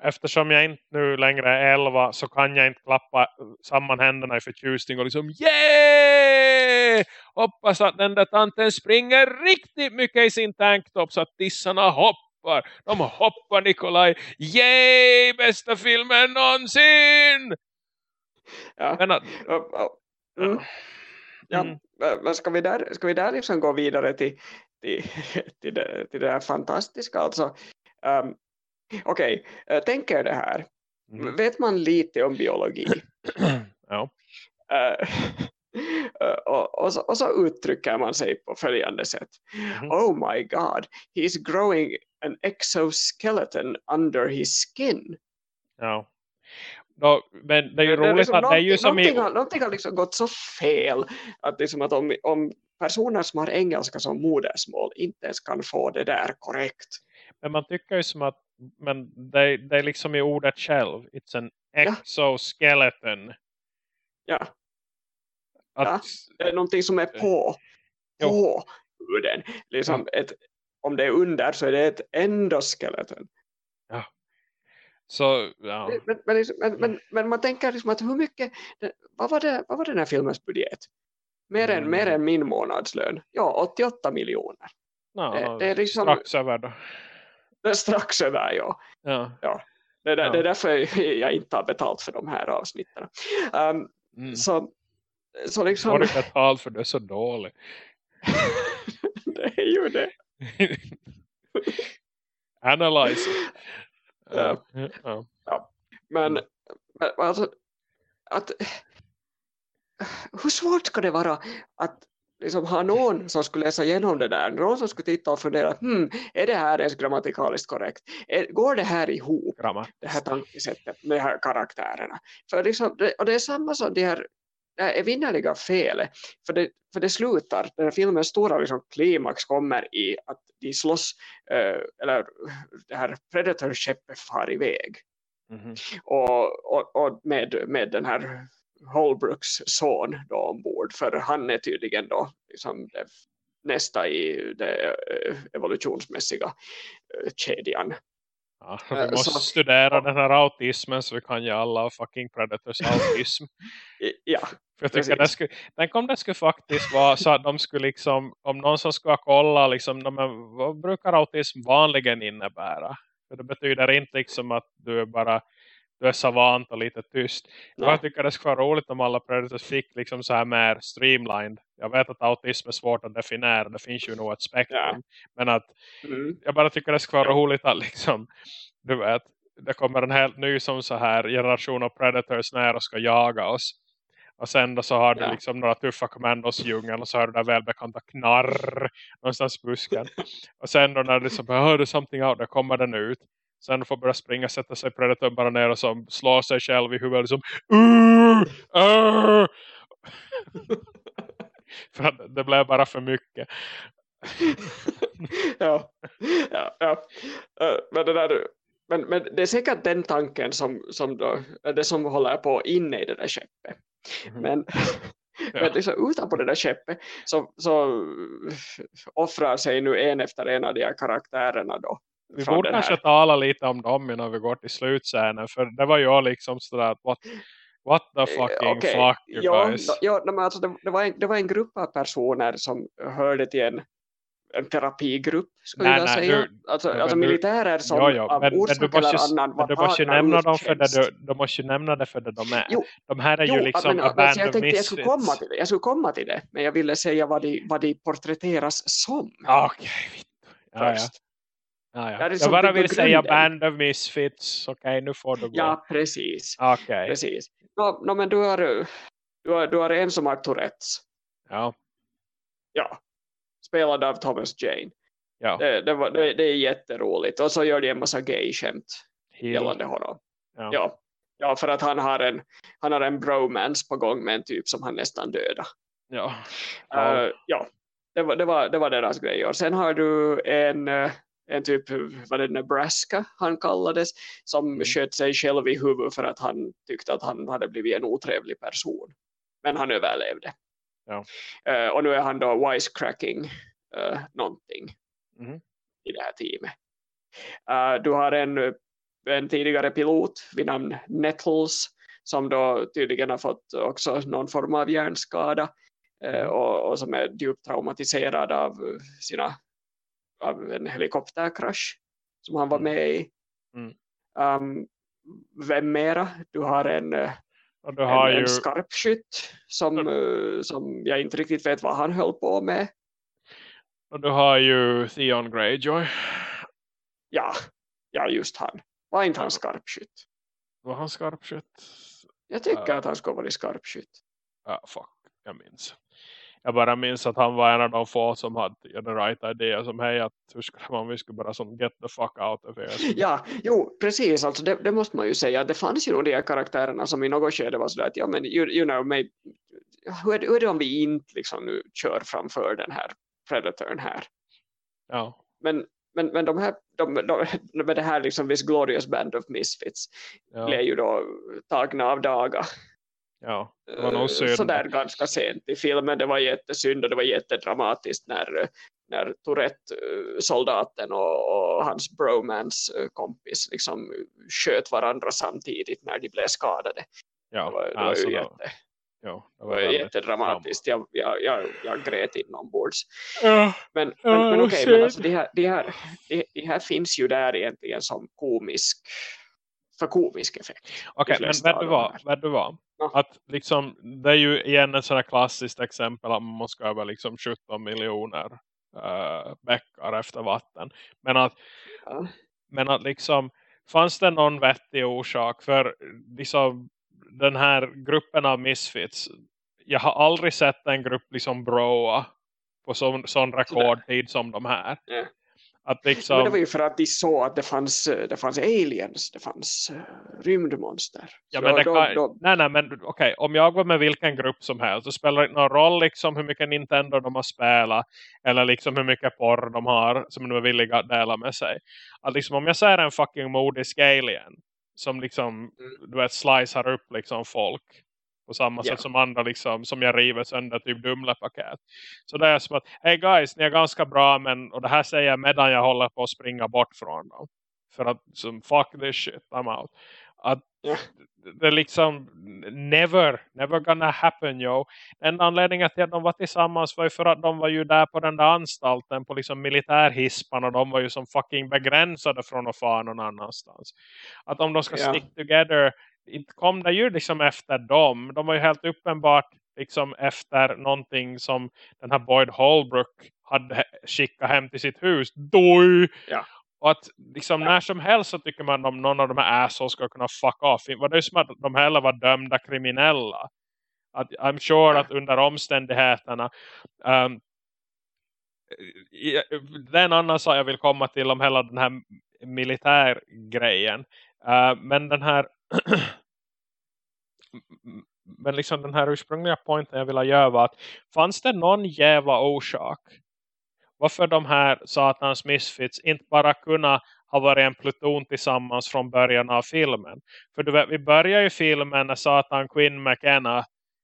eftersom jag inte nu längre är 11 så kan jag inte klappa samman händerna i förtjusning och liksom yeah! Hoppas att den där tanten springer riktigt mycket i sin tanktop så att tissarna hoppar. De hoppar Nikolaj. Yay! Bästa filmen någonsin! Ja. Men att, mm. ja. Mm. Ska vi där, ska vi där liksom gå vidare till, till, till, det, till det här fantastiska alltså um, Okej, okay. Eh, tänk er det här. Mm. Vet man lite om biologi? ja. Uh, och, och, så, och, så, uttrycker man sig på följande sätt. Mm. Oh my god, he's growing an exoskeleton under his skin. Ja. Då, men det är ju roligt liksom att det är ju som någonting, i... har, någonting har liksom gått så fel att, liksom att om, om personer som har engelska som modersmål inte ens kan få det där korrekt. Men man tycker ju som att men det, det är liksom i ordet själv. It's an exoskeleton. Ja. Att, ja. Det är någonting som är på. På huden. Liksom ja. ett, om det är under så är det ett endoskeleton. Ja. Så, ja. Men, men, liksom, men, men, men, man tänker liksom att hur mycket, vad var, det, vad var den här filmens budget? Mer, än, Mm. mer än min månadslön. Ja, 88 miljoner. No, Det- det är liksom- Strax över då. Det är strax över, ja. Ja. Det är, där- Ja. det är därför jag inte har betalt för de här avsnitten. Um, Mm. så, så Har liksom, du betalt för det är så dåligt? det är ju det. Analyze. Ja. ja. Men, Mm. men alltså, att, hur svårt ska det vara att liksom ha någon som skulle läsa igenom det där, någon som skulle titta och fundera, hmm, är det här ens grammatikaliskt korrekt? Går det här ihop, Grammat. det här tankesättet med de här karaktärerna? För liksom, och det är samma som de här det evinnerliga felet, för det, för det slutar, den här filmens stora liksom, klimax kommer i att de slåss, eh, eller det här Predator-skeppet far iväg Mhm. och, och, och med, med den här Holbrooks son då ombord för han är tydligen då liksom det, nästa i det eh, evolutionsmässiga eh, kedjan. Ja, Eh, vi måste så- studera den här autismen så vi kan ge alla fucking predators autism. Ja, För jag tycker det skulle, tänk om det skulle faktiskt vara så att de skulle liksom, om någon som ska kolla liksom, är, vad brukar autism vanligen innebära? För det betyder inte liksom att du är bara du är savant och lite tyst. Nej. Jag tycker det skulle vara roligt om alla predators fick liksom så här mer streamlined. Jag vet att autism är svårt att definiera, det finns ju nog ett spektrum. Ja. Men att mm, jag bara tycker det skulle vara roligt att liksom, du vet, det kommer en helt ny som så här generation av predators när och ska jaga oss. Och sen då så har du Ja. liksom några tuffa commandos i djungeln och så har du det välbekanta knarr någonstans i busken. och sen då när det så bara, oh, there's something out, där kommer den ut. Sen får börja springa, sätta sig predator bara ner och så slår sig själv i huvudet liksom, uh, uh. För att det blev bara för mycket. ja, ja, ja. Men, det där, men, men det är säkert den tanken som, som då, det som håller på inne i det där skeppet. Mhm. Men, Ja. men liksom utanpå det där skeppet så, så offrar sig nu en efter en av de här karaktärerna då. Vi borde kanske tala lite om dem innan vi går till slutscenen. För det var ju liksom sådär att what, what the fucking Eh, okej. fuck you ja, guys. ja, men alltså det, det, var en, det var en grupp av personer som hörde till en, en terapigrupp skulle Nej, jag nej, säga. du- alltså, men alltså du- militärer som Jo, jo, av men, men orsak du måste, eller ju- annan men du måste ju nämna dem för det du, du måste ju nämna det för det de är. Jo, de här är ju Jo, liksom men, men, band så jag tänkte jag skulle komma till det. Jag skulle komma till det, men jag ville säga vad de, vad de porträtteras som. Okej, vittu. ja, ja. Först. Ja, är. Jag bara vill säga band of misfits. Okej, nu får du gå. Ja, precis. Okej, precis. No, no, men du har, du, har, du har en som har Tourettes. ja. Ja. Spelad av Thomas Jane. ja. Det, det, var, det, det är jätteroligt. Och så gör de en massa gay-skämt gällande honom. Ja. Ja. ja, för att han har, en, han har en bromance på gång med en typ som han nästan döda. Ja. Ja. Uh, ja, det var, det, var, det var deras grej. Och sen har du en, eh, en typ, vad det Nebraska han kallades, som Mm. sköt sig själv i huvudet för att han tyckte att han hade blivit en otrevlig person. Men han överlevde. Ja. Eh, och nu är han då wisecracking uh, någonting Mhm. i det här teamet. Eh, du har en, en tidigare pilot vid namn Nettles som då tydligen har fått också någon form av hjärnskada eh, Mm. och, och som är djupt traumatiserad av sina av en helikopterkrasch som han var Mm. med i. Mm. Um, vem mera? Du har en, eh, du har en, ju... en skarpskytt som, eh, som jag inte riktigt vet vad han höll på med. Och du har ju Theon Greyjoy. Ja, ja just han. Var inte han skarpskytt? Var han skarpskytt? Jag tycker Ja. att han ska vara skarpskytt. Ja, fuck. Jag minns. Jag bara minns att han var en av de få som hade the right idea. Som hej, att hur skulle man, vi skulle bara som get the fuck out of here. Ja, jo, precis. Alltså det, det måste man ju säga. Det fanns ju nog de här karaktärerna som i något skede var sådär att ja men you, you know, maybe, hur, är det, hur är det om vi inte liksom nu kör framför den här predatorn här? Ja. Men, men, men de här, de, de, med det här liksom This Glorious Band of Misfits blev Ja. ju då tagna av daga. Ja. Det var Eh, sådär ganska sent i filmen. Det var jättesynd och det var jättedramatiskt när, när Tourette-soldaten och, och hans bromance-kompis liksom sköt varandra samtidigt när de blev skadade. Det Ja. var, det var alltså, ju det, jätte, det var, det var jättedramatiskt. Jag, jag, jag, jag grät inombords. Ja. Men, men, men okej, okay, men alltså det här, det här, det, det här finns ju där egentligen som komisk för komisk effekt. Okej, okay, men vet du vad? Vet du vad? Ja. Att liksom, det är ju igen ett sådant klassiskt exempel att man måste över liksom 17 miljoner uh, bäckar efter vatten. Men att, ja. men att liksom, fanns det någon vettig orsak för liksom den här gruppen av misfits jag har aldrig sett en grupp liksom broa på sån, sån rekordtid som de här. Ja. Att liksom... Men det var ju för att de såg att det fanns, det fanns aliens, det fanns uh, rymdmonster. Ja, men då, kan... då... Nej, nej, men okej. Okay. Om jag var med vilken grupp som helst så spelar det någon roll liksom hur mycket Nintendo de har spelat. Eller liksom hur mycket porr de har som de är villiga att dela med sig. Att liksom om jag ser en fucking modisk alien som liksom, mm. du vet, slicear upp liksom folk på samma yeah. sätt som andra liksom, som jag river sönder typ Dumle-paket. Så det är som att, hey guys, ni är ganska bra men, och det här säger jag medan jag håller på att springa bort från dem. För att, som, fuck this shit, I'm out. Att yeah. det är liksom never, never gonna happen, yo. Den anledningen till att de var tillsammans var ju för att de var ju där på den där anstalten på liksom militärhispan och de var ju som fucking begränsade från att fara någon annanstans. Att om de ska yeah. stick together inte kom det ju liksom efter dem. De var ju helt uppenbart liksom efter någonting som den här Boyd Holbrook hade skickat hem till sitt hus. Doj! Ja. Och att liksom när som helst så tycker man om någon av de här assholes ska kunna fuck off. Var det ju som att de heller var dömda kriminella. Att, I'm sure ja. att under omständigheterna um, en annan sak jag vill komma till om hela den här militärgrejen. Uh, men den här men liksom den här ursprungliga poängen jag ville göra var att fanns det någon jävla orsak varför de här satans misfits inte bara kunna ha varit en pluton tillsammans från början av filmen. För du vet, vi börjar ju filmen när Satan Quinn McKenna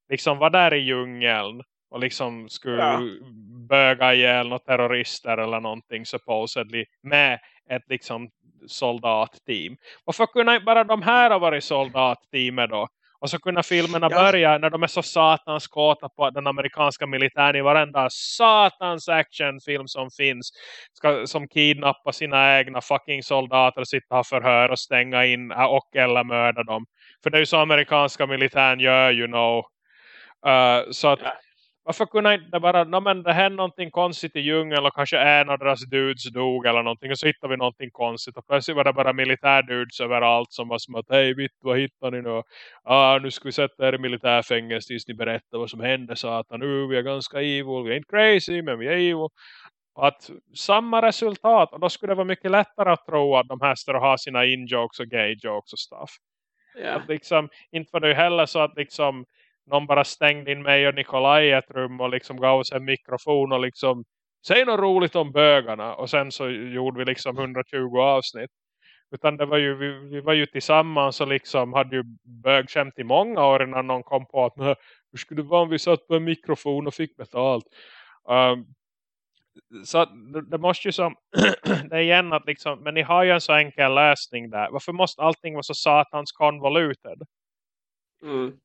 liksom var där i djungeln och liksom skulle ja. böga ihjäl några terrorister eller någonting supposedly med ett liksom soldatteam. Varför kunde inte bara de här ha varit soldatteamet då? Och så kunna filmerna ja. börja när de är så satans kåta på att den amerikanska militären i varenda satans actionfilm som finns ska som kidnappa sina egna fucking soldater och sitta och förhör och stänga in och eller mörda dem. För det är ju så amerikanska militären gör, you know. Uh, så att ja. Varför kunde inte bara, no, men det hände någonting konstigt i djungeln och kanske en av deras dudes dog eller någonting och så hittade vi någonting konstigt och plötsligt var det bara militärdudes överallt som var som att hej vitt vad hittar ni nu? Ah, nu ska vi sätta er i militärfängelse tills ni berättar vad som hände satan. Nu vi är ganska evil, vi är inte crazy men vi är evil. Att samma resultat och då skulle det vara mycket lättare att tro att de här står och har sina in-jokes och gay-jokes och stuff. Yeah. Att liksom, inte var det heller så att liksom någon bara stängde in mig och Nikolaj i ett rum och liksom gav oss en mikrofon och liksom säg något roligt om bögarna och sen så gjorde vi liksom 120 avsnitt utan det var ju, vi, vi var ju tillsammans och liksom hade ju bögskämt i många år innan någon kom på att hur skulle det vara om vi satt på en mikrofon och fick betalt um, så det, måste ju som det är igen att liksom, men ni har ju en så enkel lösning där. Varför måste allting vara så satans konvolutet Mm.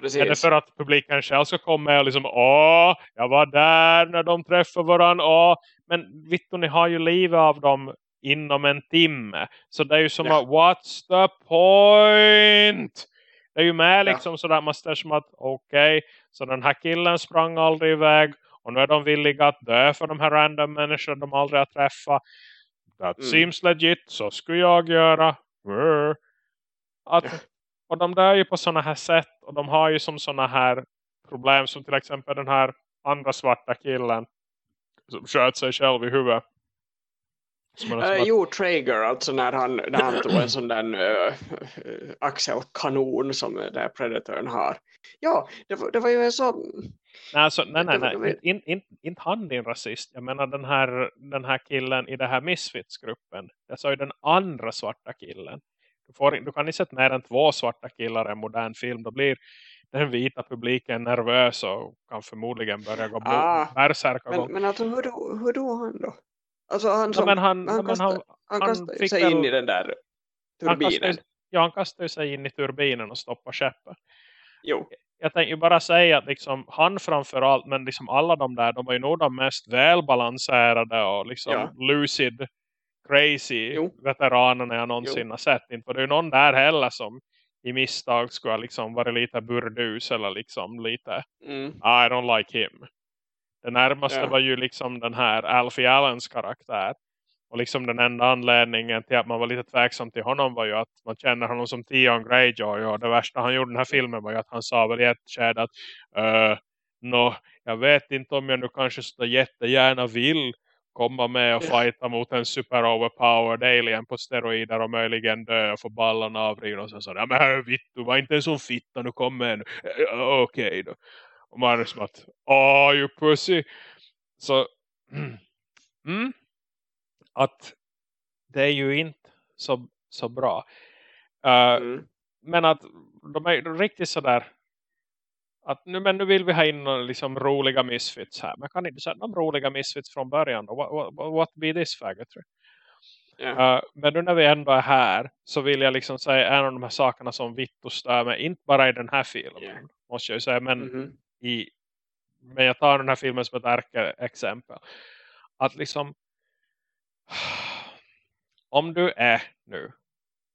Precis. Det för att publiken själv ska komma och liksom Åh, jag var där när de träffade varandra Åh. Men Vittor, ni har ju livet av dem inom en timme. Så det är ju som ja. att, what's the point? Det är ju med liksom ja. sådär man som att okej, okay, så den här killen sprang aldrig iväg och nu är de villiga att dö för de här random människorna de aldrig har träffat. That mm. seems legit, så skulle jag göra. Att och de dör ju på sådana här sätt. Och de har ju som sådana här problem som till exempel den här andra svarta killen. Som sköt sig själv i huvudet. Uh, jo, Traeger, alltså när han, när han tog en sån där uh, axelkanon som den Predatorn har. Ja, det var, det var ju en sån... Nej, alltså, nej, nej, nej. Var... Inte in, in han din rasist. Jag menar den här, den här killen i den här Misfits-gruppen. Jag sa ju den andra svarta killen. Du, får, du kan inte sätta mer än två svarta killar i en modern film. Då blir den vita publiken nervös och kan förmodligen börja gå ah, men, men alltså hur då, hur då han då? Alltså han, som, ja, men han, han, kastade, han, han, han kastade sig in i den där turbinen. Han kastade, ja, han kastade sig in i turbinen och stoppade skeppet. Jo. jag tänkte bara säga att liksom, han framförallt, men liksom alla de där, de var ju nog de mest välbalanserade och liksom Ja. lucid, crazy Jo. veteranerna jag någonsin Jo. har sett. Inte var det ju någon där heller som i misstag skulle ha liksom varit lite burdus eller liksom lite Mm. I don't like him. Det närmaste Ja. var ju liksom den här Alfie Allens karaktär. Och liksom den enda anledningen till att man var lite tveksam till honom var ju att man känner honom som Theon Greyjoy. Och det värsta han gjorde den här filmen var ju att han sa väl i ett skede att uh, no, jag vet inte om jag nu kanske så jättegärna vill komma med och fighta mot en super overpowered alien på steroider och möjligen dö och få ballarna avrivna. Och så sa han, ja men här vitt, du var inte en sån fitta, nu kom med nu. "Eh, Okej då. Och man är som att, åh you pussy. Så, mm, att det är ju inte så, så bra. Uh, Mm. Men att de är riktigt sådär att nu, men nu vill vi ha in några liksom roliga misfits här. Men kan inte säga de roliga misfits från början då? What, what, what be this faggotry? Ja. Uh, men nu när vi ändå är här så vill jag liksom säga en av de här sakerna som Vittu stör mig. Inte bara i den här filmen. Ja. Måste jag säga. Men, Mhm. i, men jag tar den här filmen som ett exempel. Att liksom om du är nu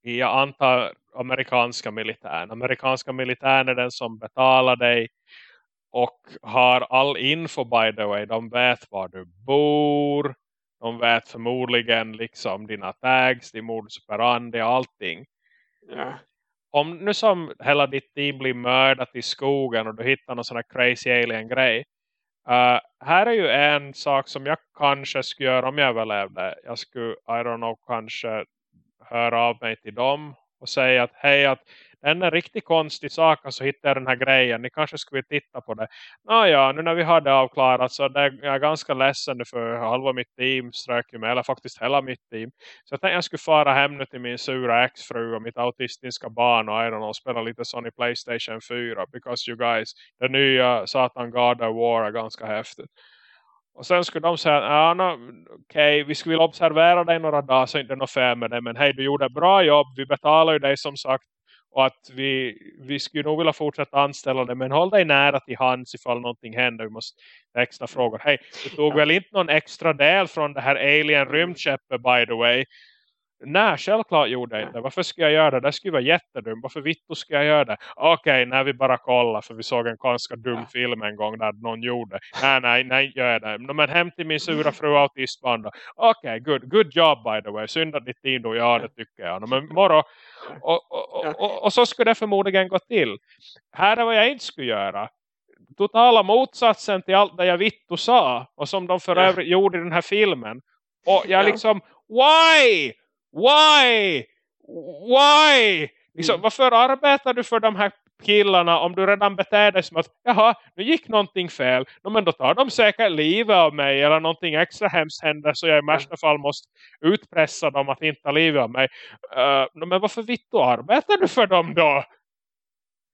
i, jag antar amerikanska militären. Amerikanska militären är den som betalar dig och har all info by the way. De vet var du bor. De vet förmodligen liksom dina tags, din modus operandi, allting. Ja. Om nu som hela ditt team blir mördat i skogen och du hittar någon sån här crazy alien grej. Uh, här är ju en sak som jag kanske skulle göra om jag överlevde. Jag skulle, I don't know, kanske höra av mig till dem och säga att hej, att den är riktigt konstig sak så hittar jag den här grejen. Ni kanske skulle titta på det. Nåja, nu när vi har det avklarat så det, jag är ganska ledsen nu för halva mitt team strök ju med, eller faktiskt hela mitt team. Så jag tänkte jag skulle fara hem nu till min sura exfru och mitt autistiska barn och I don't know, spela lite Sony Playstation 4 because you guys, det nya Satan God of War är ganska häftigt. Och sen skulle de säga, ja no, okej, vi skulle vilja observera dig några dagar så inte något fel med det. Men hej, du gjorde ett bra jobb, vi betalar ju dig som sagt. Och att vi, vi skulle nog vilja fortsätta anställa dig. Men håll dig nära till hands ifall någonting händer. Vi måste extra frågor. Hej, du tog Ja. väl inte någon extra del från det här alien rymdskeppet by the way? Nej, självklart gjorde jag inte. Varför ska jag göra det? Det skulle vara jättedumt. Varför vittu ska jag göra det? Okej, när vi bara kollar. För vi såg en ganska dum Ja. film en gång där någon gjorde. Nej, nej, nej, gör det. Men hem till min sura fru autistbarn då. Okej, good. Good job by the way. Synd att ditt team då. Ja, det tycker jag. Men morgon. Och, och, och, och, så skulle det förmodligen gå till. Här är vad jag inte skulle göra. Totala motsatsen till allt det jag vittu sa. Och som de för Ja. övrigt gjorde i den här filmen. Och jag Ja. liksom, why? Why? Why? Liksom, Mm. Varför arbetar du för de här killarna om du redan beter dig som att jaha, nu gick någonting fel. No, men då tar de säkert livet av mig eller någonting extra hemskt händer så jag i värsta fall måste utpressa dem att inte ta livet av mig. Uh, no, men varför vitt arbetar du för dem då?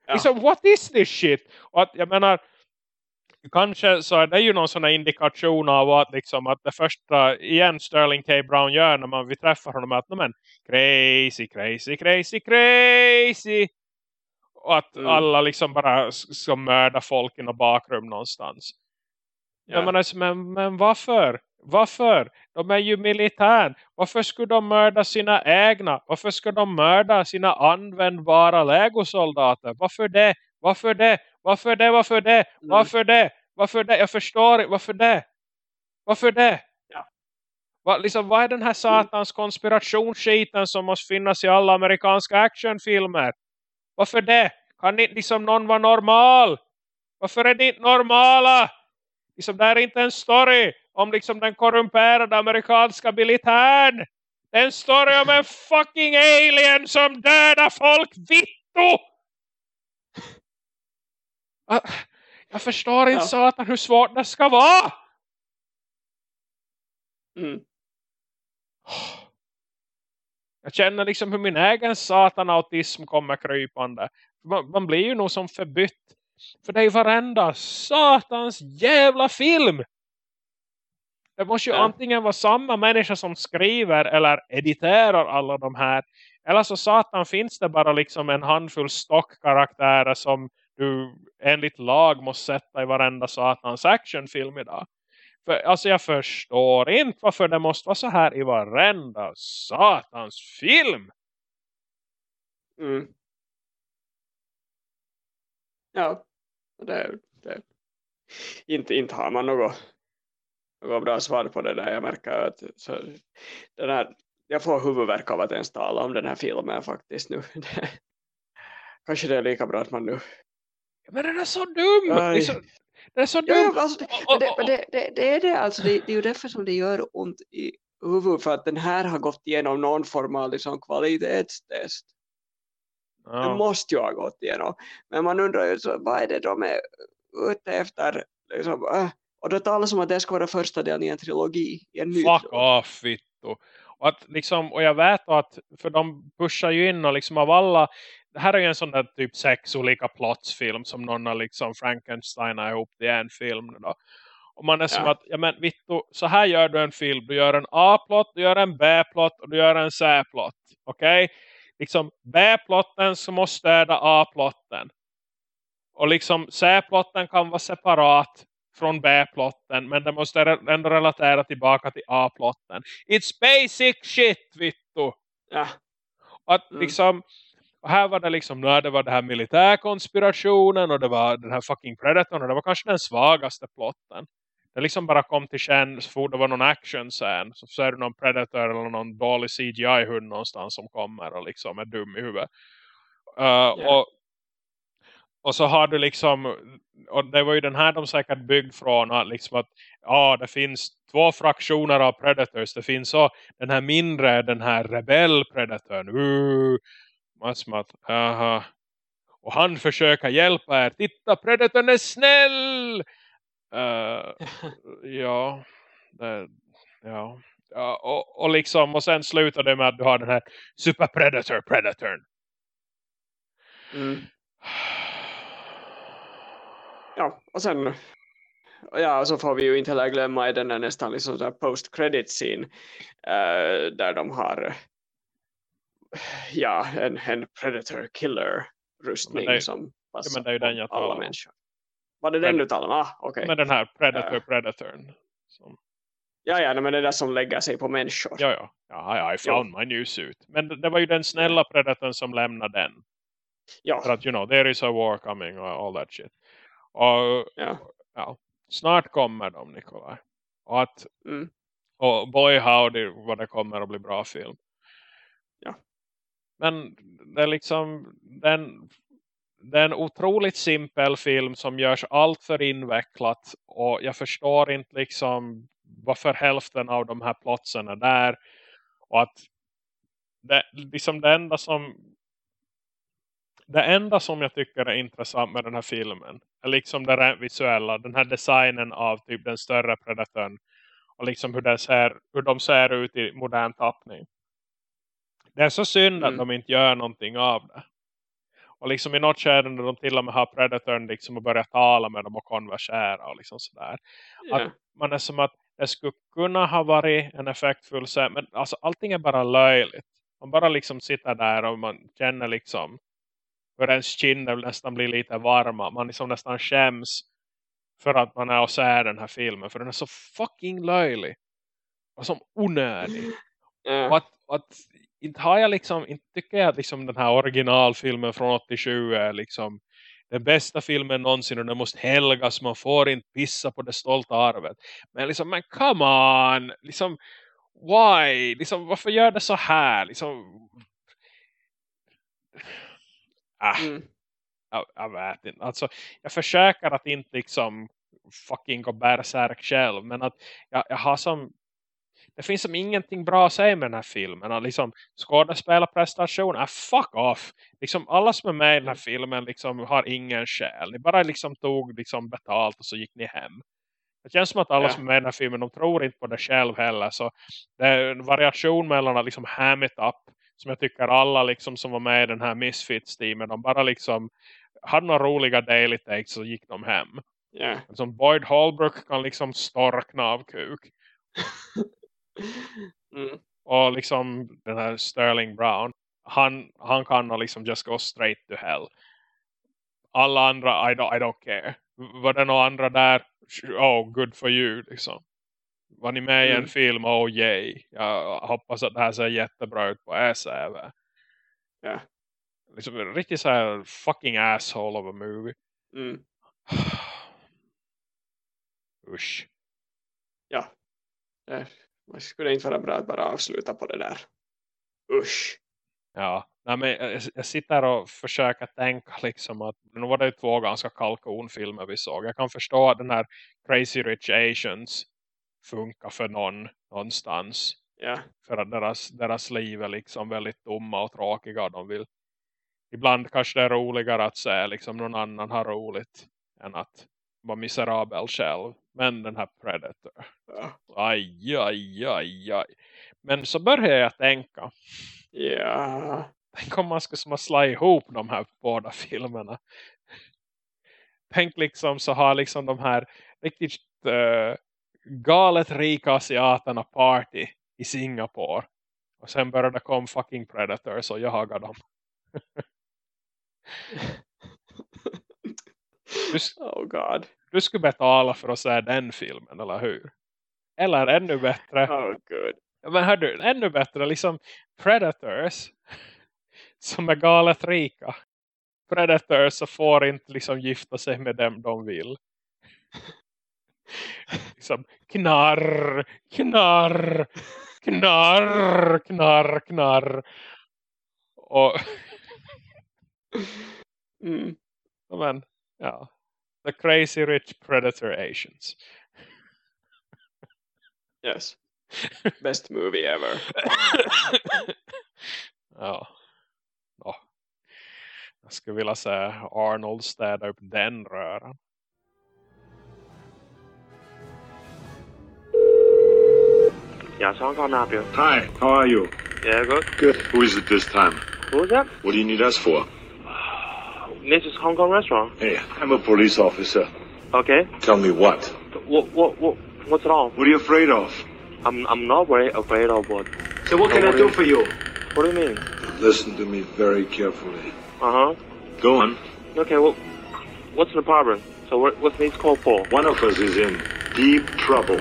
Ja. Liksom, what is this shit? Och att, jag menar, kanske så är det ju någon sån här indikation av att, liksom, att det första igen Sterling K. Brown gör när man vi träffar honom är att, "No, men, crazy, crazy, crazy, crazy. Och att Mm. alla liksom bara ska mörda folk i något bakrum någonstans. Ja. Men, men, men varför? Varför? De är ju militär. Varför skulle de mörda sina egna? Varför ska de mörda sina användbara legosoldater? Varför det? Varför det? Varför det? Varför det? Mm. Varför det? Varför det? Jag förstår inte. Varför det? Varför det? Ja. Va, liksom, vad är den här satans konspirationsskiten som måste finnas i alla amerikanska actionfilmer? Varför det? Kan inte liksom någon vara normal? Varför är det inte normala? Liksom, det här är inte en story om liksom den korrumperade amerikanska militären. Det är en story om en fucking alien som dödar folk vittu! Jag förstår inte Ja. satan hur svårt det ska vara. Mm. Jag känner liksom hur min egen satan autism kommer krypande. Man, man blir ju nog som förbytt. För det är ju varenda satans jävla film. Det måste ju Ja. antingen vara samma människa som skriver eller editerar alla de här. Eller så satan finns det bara liksom en handfull stockkaraktärer som du enligt lag måste sätta i varenda satans actionfilm idag. För, alltså jag förstår inte varför det måste vara så här i varenda satans film. Mm. Ja, det, det. Inte, inte har man något, något bra svar på det där. Jag märker att så, den här, jag får huvudvärk av att ens tala om den här filmen faktiskt nu. Kanske det är lika bra att man nu... Men den är så dum! Det är så, det är så dumt! Ja, alltså, det, det, det, det, är det alltså. Det, det är ju därför som det gör ont i huvudet. För att den här har gått igenom någon form av liksom kvalitetstest. Ja. Den måste ju ha gått igenom. Men man undrar ju så, vad är det de är ute efter? Liksom, äh, och det talas om att det ska vara första delen i en trilogi. I en ny Fuck trilogi. off, Vittu. Och, att, liksom, och jag vet att, för de pushar ju in och liksom av alla, det här är ju en sån där typ sex olika plotsfilm som någon har liksom Frankenstein ihop till en film då. Och man är som ja. att, ja men Vittu, så här gör du en film. Du gör en A-plott, du gör en B-plott och du gör en C-plott. Okej? Okay? Liksom B-plotten som måste stöda A-plotten. Och liksom C-plotten kan vara separat från B-plotten. Men det måste ändå relatera tillbaka till A-plotten. It's basic shit, Vittu. Ja. Att mm. liksom... Och här var det liksom, när det var det här militärkonspirationen och det var den här fucking Predatorn och det var kanske den svagaste plotten. Det liksom bara kom till känn så fort det var någon action sen så ser du någon Predator eller någon dålig CGI-hund någonstans som kommer och liksom är dum i huvudet. Uh, yeah. och, och så har du liksom, och det var ju den här de säkert byggd från att liksom att ja det finns två fraktioner av Predators. Det finns så den här mindre, den här rebell-predatorn. Uh, massmat, aha. Och han försöker hjälpa er. Titta, Predatorn är snäll! Uh, ja, det, ja. ja och, och, liksom, och sen slutar det med att du har den här Super Predator Predatorn. Mm. Ja, och sen ja, så får vi ju inte heller glömma i den här nästan liksom där post-credit scene uh, där de har ja, en, en Predator Killer rustning det, som passar ja, på alla människor. Var det den du talade om? Ah, okay. Med den här Predator Predatorn. Som... Ja, ja, men det är det som lägger sig på människor. Ja, ja. ja I found jo. my new suit. Men det, det var ju den snälla Predatorn som lämnade den. Ja. För att, you know, there is a war coming och all that shit. Och, ja. ja. Snart kommer de, Nikolaj. Och att, mm. och boy howdy vad det kommer att bli bra film. Men det är liksom, den det är en otroligt simpel film som görs allt för invecklat och jag förstår inte liksom varför hälften av de här platserna är där och att det, liksom det enda som det enda som jag tycker är intressant med den här filmen är liksom det rent visuella, den här designen av typ den större predatorn och liksom hur, den ser, hur de ser ut i modern tappning. Det är så synd mm. att de inte gör någonting av det. Och liksom i något skede när de till och med har Predatorn liksom och börjar tala med dem och konversera och liksom sådär. Yeah. Att man är som att det skulle kunna ha varit en effektfull scen. Men alltså allting är bara löjligt. Man bara liksom sitter där och man känner liksom hur ens kinder nästan blir lite varma. Man liksom nästan skäms för att man är och ser den här filmen. För den är så fucking löjlig. Och som onödig. Yeah. Och att, att inte har jag liksom, inte tycker jag att liksom den här originalfilmen från 87 är liksom den bästa filmen någonsin och den måste helgas, man får inte pissa på det stolta arvet. Men liksom, men come on! Liksom, why? Liksom, varför gör det så här? Liksom, ah, mm. jag, jag, vet inte. Alltså, jag försöker att inte liksom fucking gå bärsärk själv, men att jag, jag har som det finns som ingenting bra att säga med den här filmen. Och liksom, skådespelarprestation är fuck off. Liksom, alla som är med i den här filmen liksom, har ingen själ. Ni bara liksom, tog liksom, betalt och så gick ni hem. Det känns som att alla ja. som är med i den här filmen, de tror inte på det själv heller. Så det är en variation mellan att liksom ham it up. Som jag tycker alla liksom, som var med i den här Misfits-teamen, de bara liksom hade några roliga daily takes och gick de hem. Yeah. Som Boyd Holbrook kan liksom storkna av kuk. Mm. Och liksom den här Sterling Brown. Han, han kan liksom just go straight to hell. alla andra, I don't, I don't care. Var det några andra där? Oh, good for you. Liksom. Var ni med i en Mm. film? Oh, yay. Jag hoppas att det här ser jättebra ut på SAV. Ja. Liksom riktigt så här fucking asshole of a movie. Mm. Usch. Ja. Man skulle inte vara bra att bara avsluta på det där. Usch. Ja, nej, men jag, jag sitter och försöker tänka liksom att nu var det två ganska kalkonfilmer vi såg. Jag kan förstå att den här Crazy Rich Asians funkar för någon någonstans. Ja. För att deras, deras liv är liksom väldigt dumma och tråkiga. De vill, ibland kanske det är roligare att se liksom någon annan har roligt än att vara miserabel själv. Men den här Predator. Ja. Aj, aj, aj, aj. Men så börjar jag tänka. Ja. Tänk om man skulle som slå ihop de här båda filmerna. Tänk liksom så har liksom de här riktigt uh, galet rika asiaterna party i Singapore. Och sen börjar det komma fucking predators och jaga dem. Du, Oh god. Du skulle betala för att se den filmen, eller hur? Eller ännu bättre. Oh good. Men hör du, ännu bättre, liksom Predators som är galet rika. Predators så får inte liksom gifta sig med dem de vill. liksom knarr, knarr, knarr, knarr, knarr. Och Mm. men, ja. The crazy rich predator Asians. Yes. Best movie ever. ja. ja. Oh. Oh. Jag skulle vilja säga Arnold städa upp den röran. Yeah, so I'm calling to help you. Hi, how are you? Yeah, good. Good. Who is it this time? Who is that? What do you need us for? This is Hong Kong restaurant. Hey, I'm a police officer. Okay. Tell me what? What what what what's wrong? What are you afraid of? I'm I'm not very afraid of what. So what can I do for you? What do you mean? Listen to me very carefully. Uh huh. Go on. Okay. Well, what's the problem? So what what's this call for? One of us is in deep trouble.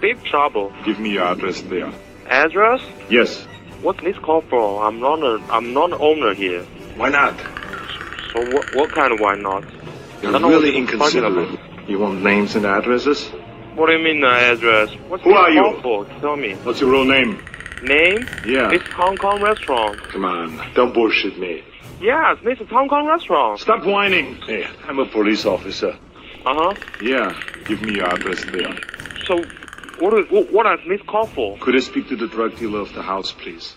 Deep trouble. Give me your address there. Address? Yes. What's this call for? I'm not a I'm not an owner here. Why not? What what kind of why not? You're I really what you're talking inconsiderate. You want names and addresses? What do you mean the address? What's Who are you? for? Tell me. What's your real name? Name? Yeah. It's Hong Kong restaurant. Come on. Don't bullshit me. Yes, this is Hong Kong restaurant. Stop whining. Hey, I'm a police officer. Uh huh. Yeah. Give me your address there. So, what what, what this call for? Could I speak to the drug dealer of the house, please?